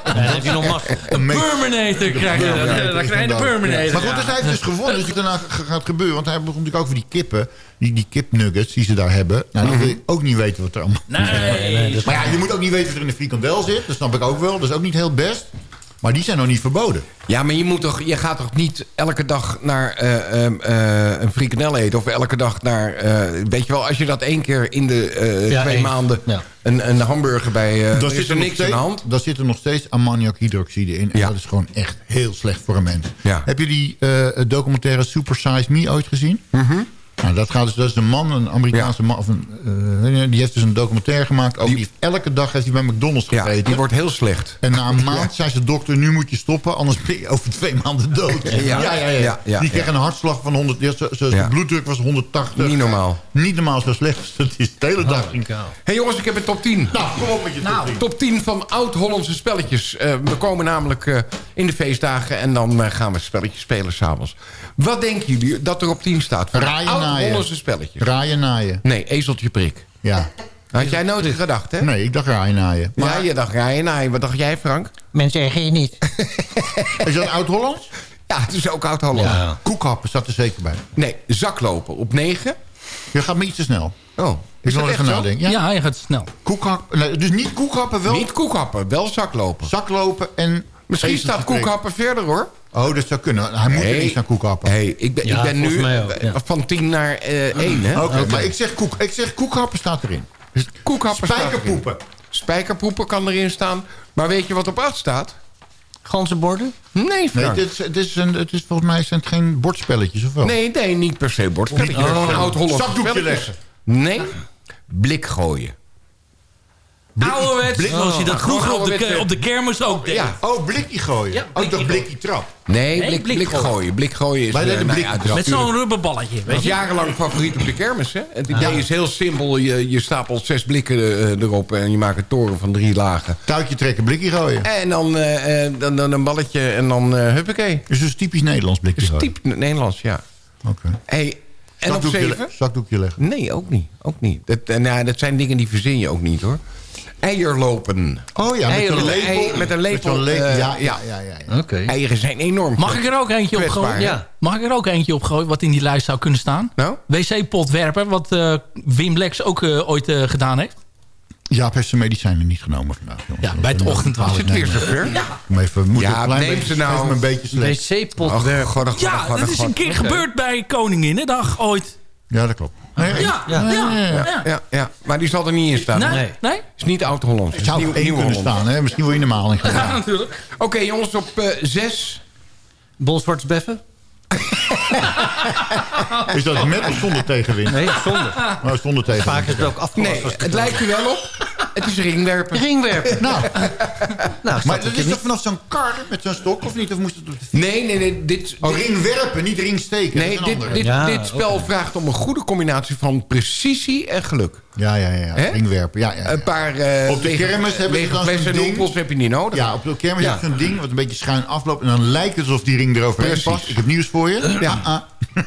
dan heb je nog massa. Een Terminator krijg je dan. Ja, Dan krijg je de. Terminator. Maar goed, dus hij heeft dus gewonnen. Dus daarna gaat gebeuren. Want hij begon natuurlijk ook voor die kippen. Die, die kipnuggets die ze daar hebben. Nou, dan wil je ook niet weten wat er allemaal... Nee. nee, dat- Maar ja, je moet ook niet weten wat er in de frikandel zit. Dat snap ik ook wel. Dat is ook niet heel best. Maar die zijn nog niet verboden. Ja, maar je, moet toch, je gaat toch niet elke dag naar eh, ehm, eh, een frikandel eten... of elke dag naar... eh, weet je wel, als je dat één keer in de eh, Ja, twee maanden... Ja. Een, een hamburger bij... eh Dan er zit er niks steeds, aan de hand. Daar zit er nog steeds ammoniakhydroxide in. En Ja. dat is gewoon echt heel slecht voor een mens. Heb je die eh, documentaire Super Size Me ooit gezien? Mhm. Nou, dat, gaat dus, dat is een man, een Amerikaanse man. Of een, eh, die heeft dus een documentaire gemaakt. Over die, elke dag heeft hij bij McDonald's Ja, gegeten. die wordt heel slecht. En na een maand zei zijn dokter, nu moet je stoppen, anders ben je over twee maanden dood. Ja, ja, ja. Ja, ja, die kreeg ja. een hartslag van 100, ja, z- z- Ja. bloeddruk was 180. Niet normaal. Niet normaal zo slecht het is de hele dag. Hé hey jongens, ik heb een top 10. Nou, kom op met je top 10. Top 10 van oud-Hollandse spelletjes. Eh, we komen namelijk eh, in de feestdagen en dan eh, gaan we spelletjes spelen s'avonds. Wat denken jullie dat er op 10 staat? van naaien. Oud-Hollandse spelletjes. Raaien naaien. Nee, ezeltje prik. Ja. Had jij nooit gedacht, hè? Nee, ik dacht raaien naaien. Ja, je dacht raaien naaien. Wat dacht jij, Frank? Mensen zeggen je niet. Is dat oud-Hollands? Ja, het is ook oud-Holland. Ja. Koekhappen zat er zeker bij. Nee, zaklopen op 9. Je gaat me iets te snel. Oh, Ik zal dat even zo? nadenken. Ja? Ja, je gaat snel. Koekhap, nee, dus niet koekhappen, wel Niet koekhappen, wel zaklopen. zaklopen en... Misschien staat koekhappen verder, hoor. Oh, dat zou kunnen. Hij moet er Nee. niet naar koekhappen. hey, ik ben, Ja, ik ben nu eh, ja. van 10 naar eh 1, hè? Oké, maar ik zeg, koek, ik zeg koekhappen staat erin. Dus Koekhappen staat erin. Spijkerpoepen. Spijkerpoepen kan erin staan. Maar weet je wat op 8 staat? Ganzenborden? Nee, Nee, Frank. het is, het is een, het is, volgens mij zijn het geen bordspelletjes of wel? Nee, nee, niet per se bordspelletjes. Oh. oud-Hollandse Zakdoekje spelletjes. leggen. Nee, blik gooien. Ouderwets, Blik- zoals je dat vroeger op de, op de kermis ook deed. Ja. Oh, blikkie gooien. Ja, oh, dacht blikkie trap. Nee, Nee, blik, blik blik gooien. Blik gooien is... Eh, nou ja, is Met zo'n rubberballetje, Dat weet was je. jarenlang favoriet op de kermis, hè? Het idee is heel simpel. Je, je stapelt zes blikken eh, erop en je maakt een toren van drie lagen. Touwtje trekken, blikkie gooien. En dan, eh, eh, dan, dan een balletje en dan eh huppakee. Dus dus typisch Nederlands blikkie Dus gooien. typ Nederlands, ja. Oké. Hey, en op zeven? Zakdoekje leggen. Nee, ook niet. Ook niet. Dat, eh, nou, dat zijn dingen die verzin je ook niet, hoor. Eierlopen. Oh ja, met een lepel. ei- met een lepel, zo'n le- eh, ja, ja, ja. ja, ja. ja. Oké. Eieren zijn enorm. Mag ik er ook eentje op gooien? Ja. Mag ik er ook eentje op gooien wat in die lijst zou kunnen staan? Nou? WC-pot werpen, wat eh, Wim Lex ook eh, ooit eh, gedaan heeft. Jaap heeft zijn medicijnen niet genomen vandaag. jongens. Ja, bij het ochtendwater. Is het weer zover? Om even, moet Ja, een klein neem beetje, ze nou. even een beetje slecht. wc-pot. Ja, dat is een keer gebeurd bij Koninginnedag ooit. Ja, dat klopt. Nee, Ja, ja, ja. Ja, ja, maar die zal er niet in staan. Nee, Nee. nee? is niet oud-Hollands. Het zou nieuw- kunnen staan, hè? Misschien wil je normaal in gaan. Ja, natuurlijk. Oké, jongens, op eh, zes. Bolzwarts beffen? Is dat met of zonder tegenwind? Nee, zonder. Oh, zonder tegenwind. Vaak is het ook afgelast. Nee, het lijkt u wel op. Het is ringwerpen. Ringwerpen. Nou, Nou, maar dat is toch vanaf zo'n kar met zo'n stok of niet? Of moest het op de? Nee, nee, nee. Dit, Oh, dit- ringwerpen, niet ringsteken. nee, dit, dit, Ja, dit spel vraagt om een goede combinatie van precisie en geluk. Ja, ja, ja. Hè? Ringwerpen, ja, ja. ja. Een paar uh, Op de kermis hebben ze dan zo'n ding. heb je niet nodig. Ja, op de kermis Ja. heb je zo'n ding wat een beetje schuin afloopt. En dan lijkt het alsof die ring eroverheen past. Ik heb nieuws voor je. Ja. Ah, ah.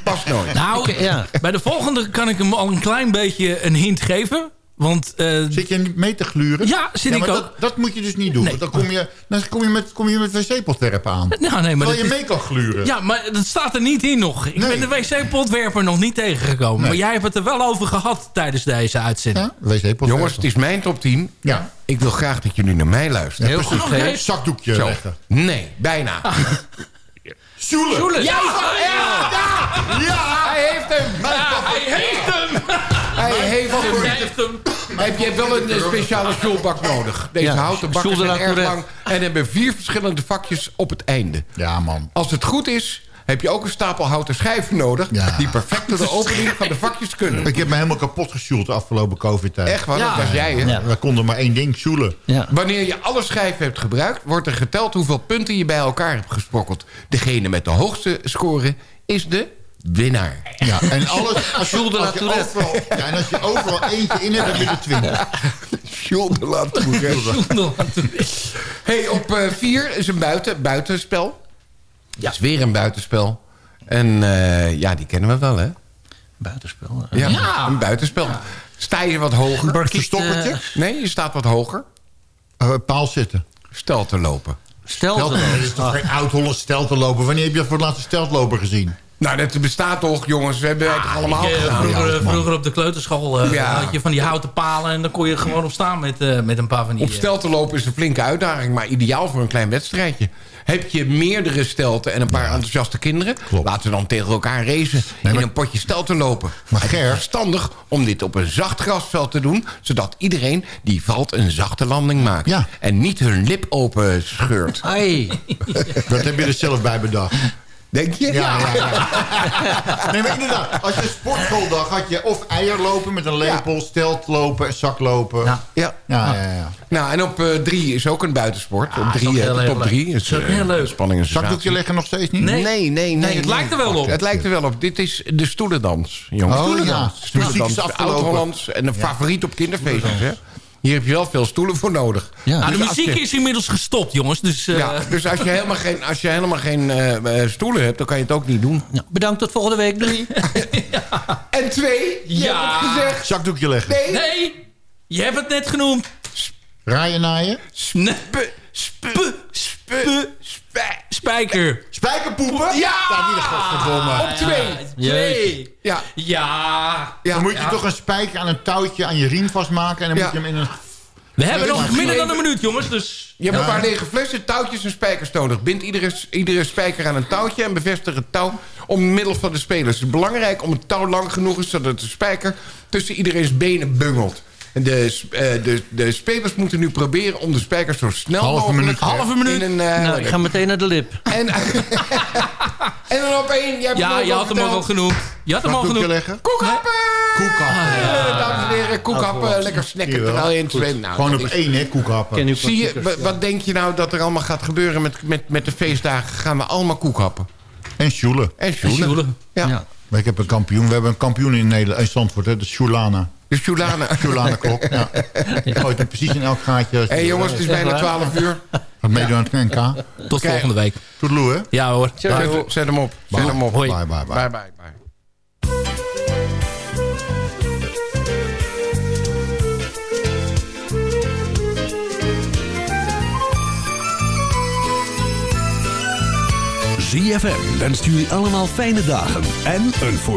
Past nooit. Nou, ja. bij de volgende kan ik hem al een klein beetje een hint geven. Want eh, Zit je niet mee te gluren? Ja, zit ik maar ook. Dat, dat moet je dus niet doen. Nee. Want dan kom je, dan kom je met, kom je met wc-potwerpen aan. nou, nee, maar Terwijl je mee kan gluren. Ja, maar dat staat er niet in nog. Ik Nee. ben de wc-potwerper nog niet tegengekomen. Nee. Maar jij hebt het er wel over gehad tijdens deze uitzending. Ja, wc-potwerpen. Jongens, het is mijn top 10. Ja. Ik wil graag dat jullie naar mij luisteren. Heel Precies. goed. Geen Zakdoekje Zo. leggen. Nee, bijna. Zoelen. Zoelen. Ja, ja, Ja, hij heeft hem. hij heeft hem. Hij heeft Hij hem. heeft hem. Heb je wel een eh, speciale shoelbak nodig. Deze Ja, houten bakken zijn erg lang... en hebben vier verschillende vakjes op het einde. Ja, man. Als het goed is, heb je ook een stapel houten schijven nodig... Ja. die perfect door de opening van de vakjes kunnen. Ik heb me helemaal kapot gesjoeld de afgelopen covid-tijd. Echt waar, Ja. dat was jij, hè? Ja. We konden maar één ding, zoelen. Ja. Wanneer je alle schijven hebt gebruikt... wordt er geteld hoeveel punten je bij elkaar hebt gesprokkeld. Degene met de hoogste score is de winnaar. Ja, en alles... Als je, als je overal, ja, en als je overal eentje in hebt, heb je er twintig. Jules de la hey, op eh, vier is een buiten, buitenspel. Ja. is weer een buitenspel. En eh, ja, die kennen we wel, hè? Buitenspel. Ja, Ja. een buitenspel. Sta je wat hoger? Verstoppertje? Nee, je staat wat hoger. Uh, paal zitten. Stel te lopen. Stel Stel, dat is toch geen oud-Hollands stel te lopen. Wanneer heb je voor het laatste steltloper gezien? Nou, dat bestaat toch, jongens. We hebben het allemaal Ik, eh, gedaan. vroeger, Ja, man. vroeger op de kleuterschool eh, Ja. had je van die houten palen... en dan kon je gewoon op staan met, eh, met een paar van die... Op stel te lopen is een flinke uitdaging, maar ideaal voor een klein wedstrijdje. Heb je meerdere stelten en een paar enthousiaste kinderen... Klopt. laten we dan tegen elkaar racen maar- in een potje stel te lopen. Maar Het is verstandig om dit op een zacht grasveld te doen... zodat iedereen die valt een zachte landing maakt. Ja. En niet hun lip open scheurt. Ai. Dat heb je er zelf bij bedacht. Denk je? Ja, ja, ja. Nee, maar inderdaad. Als je een sportschooldag had je of eier lopen met een lepel, stelt lopen, zak lopen. Ja. Ja. Ja, ja, ja. Nou, en op eh, drie is ook een buitensport. op is drie, eh, de top leuk. drie is, Is ook eh, heel leuk. spanning en Zakdoekje leggen nog steeds niet? Nee. Nee, nee, nee. het lijkt er wel op. Het lijkt er wel op. Dit is de stoelendans, jongens. Oh, stoelendans. Stoelendans, afgelopen. oud-Hollands en een favoriet op kinderfeestjes, hè? Hier heb je wel veel stoelen voor nodig. Ja. Nou, de Dus muziek je- is inmiddels gestopt, jongens. Dus, eh, Ja, dus als je helemaal geen, als je helemaal geen eh, eh, stoelen hebt, dan kan je het ook niet doen. Nou, bedankt tot volgende week. Doei. En twee, je Ja. hebt het gezegd. Zakdoekje leggen. Nee, Nee, je hebt het net genoemd. Raaien naaien. Sp, sp, sp, sp- Spijker. Spijkerpoepen? Ja! Staat niet godverdomme. Op twee. Twee. Ja, Ja. ja. Dan moet je ja. toch een spijker aan een touwtje aan je riem vastmaken. En dan Ja. moet je hem in een... We hebben nog minder dan een minuut, jongens. Dus Je hebt een paar lege flessen, touwtjes en spijkers nodig. Bind iedere, iedere spijker aan een touwtje en bevestig het touw om middel van de spelers. Het is belangrijk om het touw lang genoeg is... zodat de spijker tussen iedereen's benen bungelt. De, eh, de, de spelers moeten nu proberen om de spijkers zo snel Halve mogelijk... minuut, hè? Halve minuut. In een, eh, Nou, ik ga meteen naar de lip. en, en dan op één... Jij hebt ja, je had hem ook al genoemd. Je had hem al genoemd. Koekhappen! Koekhappen. Eh, dames en heren, koekhappen. lekker snacken terwijl je in het. Nou, Gewoon op is- één, hè, koekhappen. Zie je, wat denk je nou dat er allemaal gaat gebeuren met, met, met de feestdagen? Gaan we allemaal koekhappen? En sjoelen. En sjoelen. Sjoelen. Ja. Ja. Maar Ik heb een kampioen. We hebben een kampioen in Nederland, in Zandvoort, hè, de Sjulana. De Sjulana. Sjulana klok, ja. Die gooit hem precies in elk gaatje. Hé hey jongens, het is bijna 12 uur. Wat meedoen aan het NK. Tot volgende week. Toedeloe, hè? Ja hoor. Zet, zet hem op. Zet hem op. Hoi. Bye, bye, bye. Bye, bye, bye. ZFM wenst jullie allemaal fijne dagen en een voorspoedig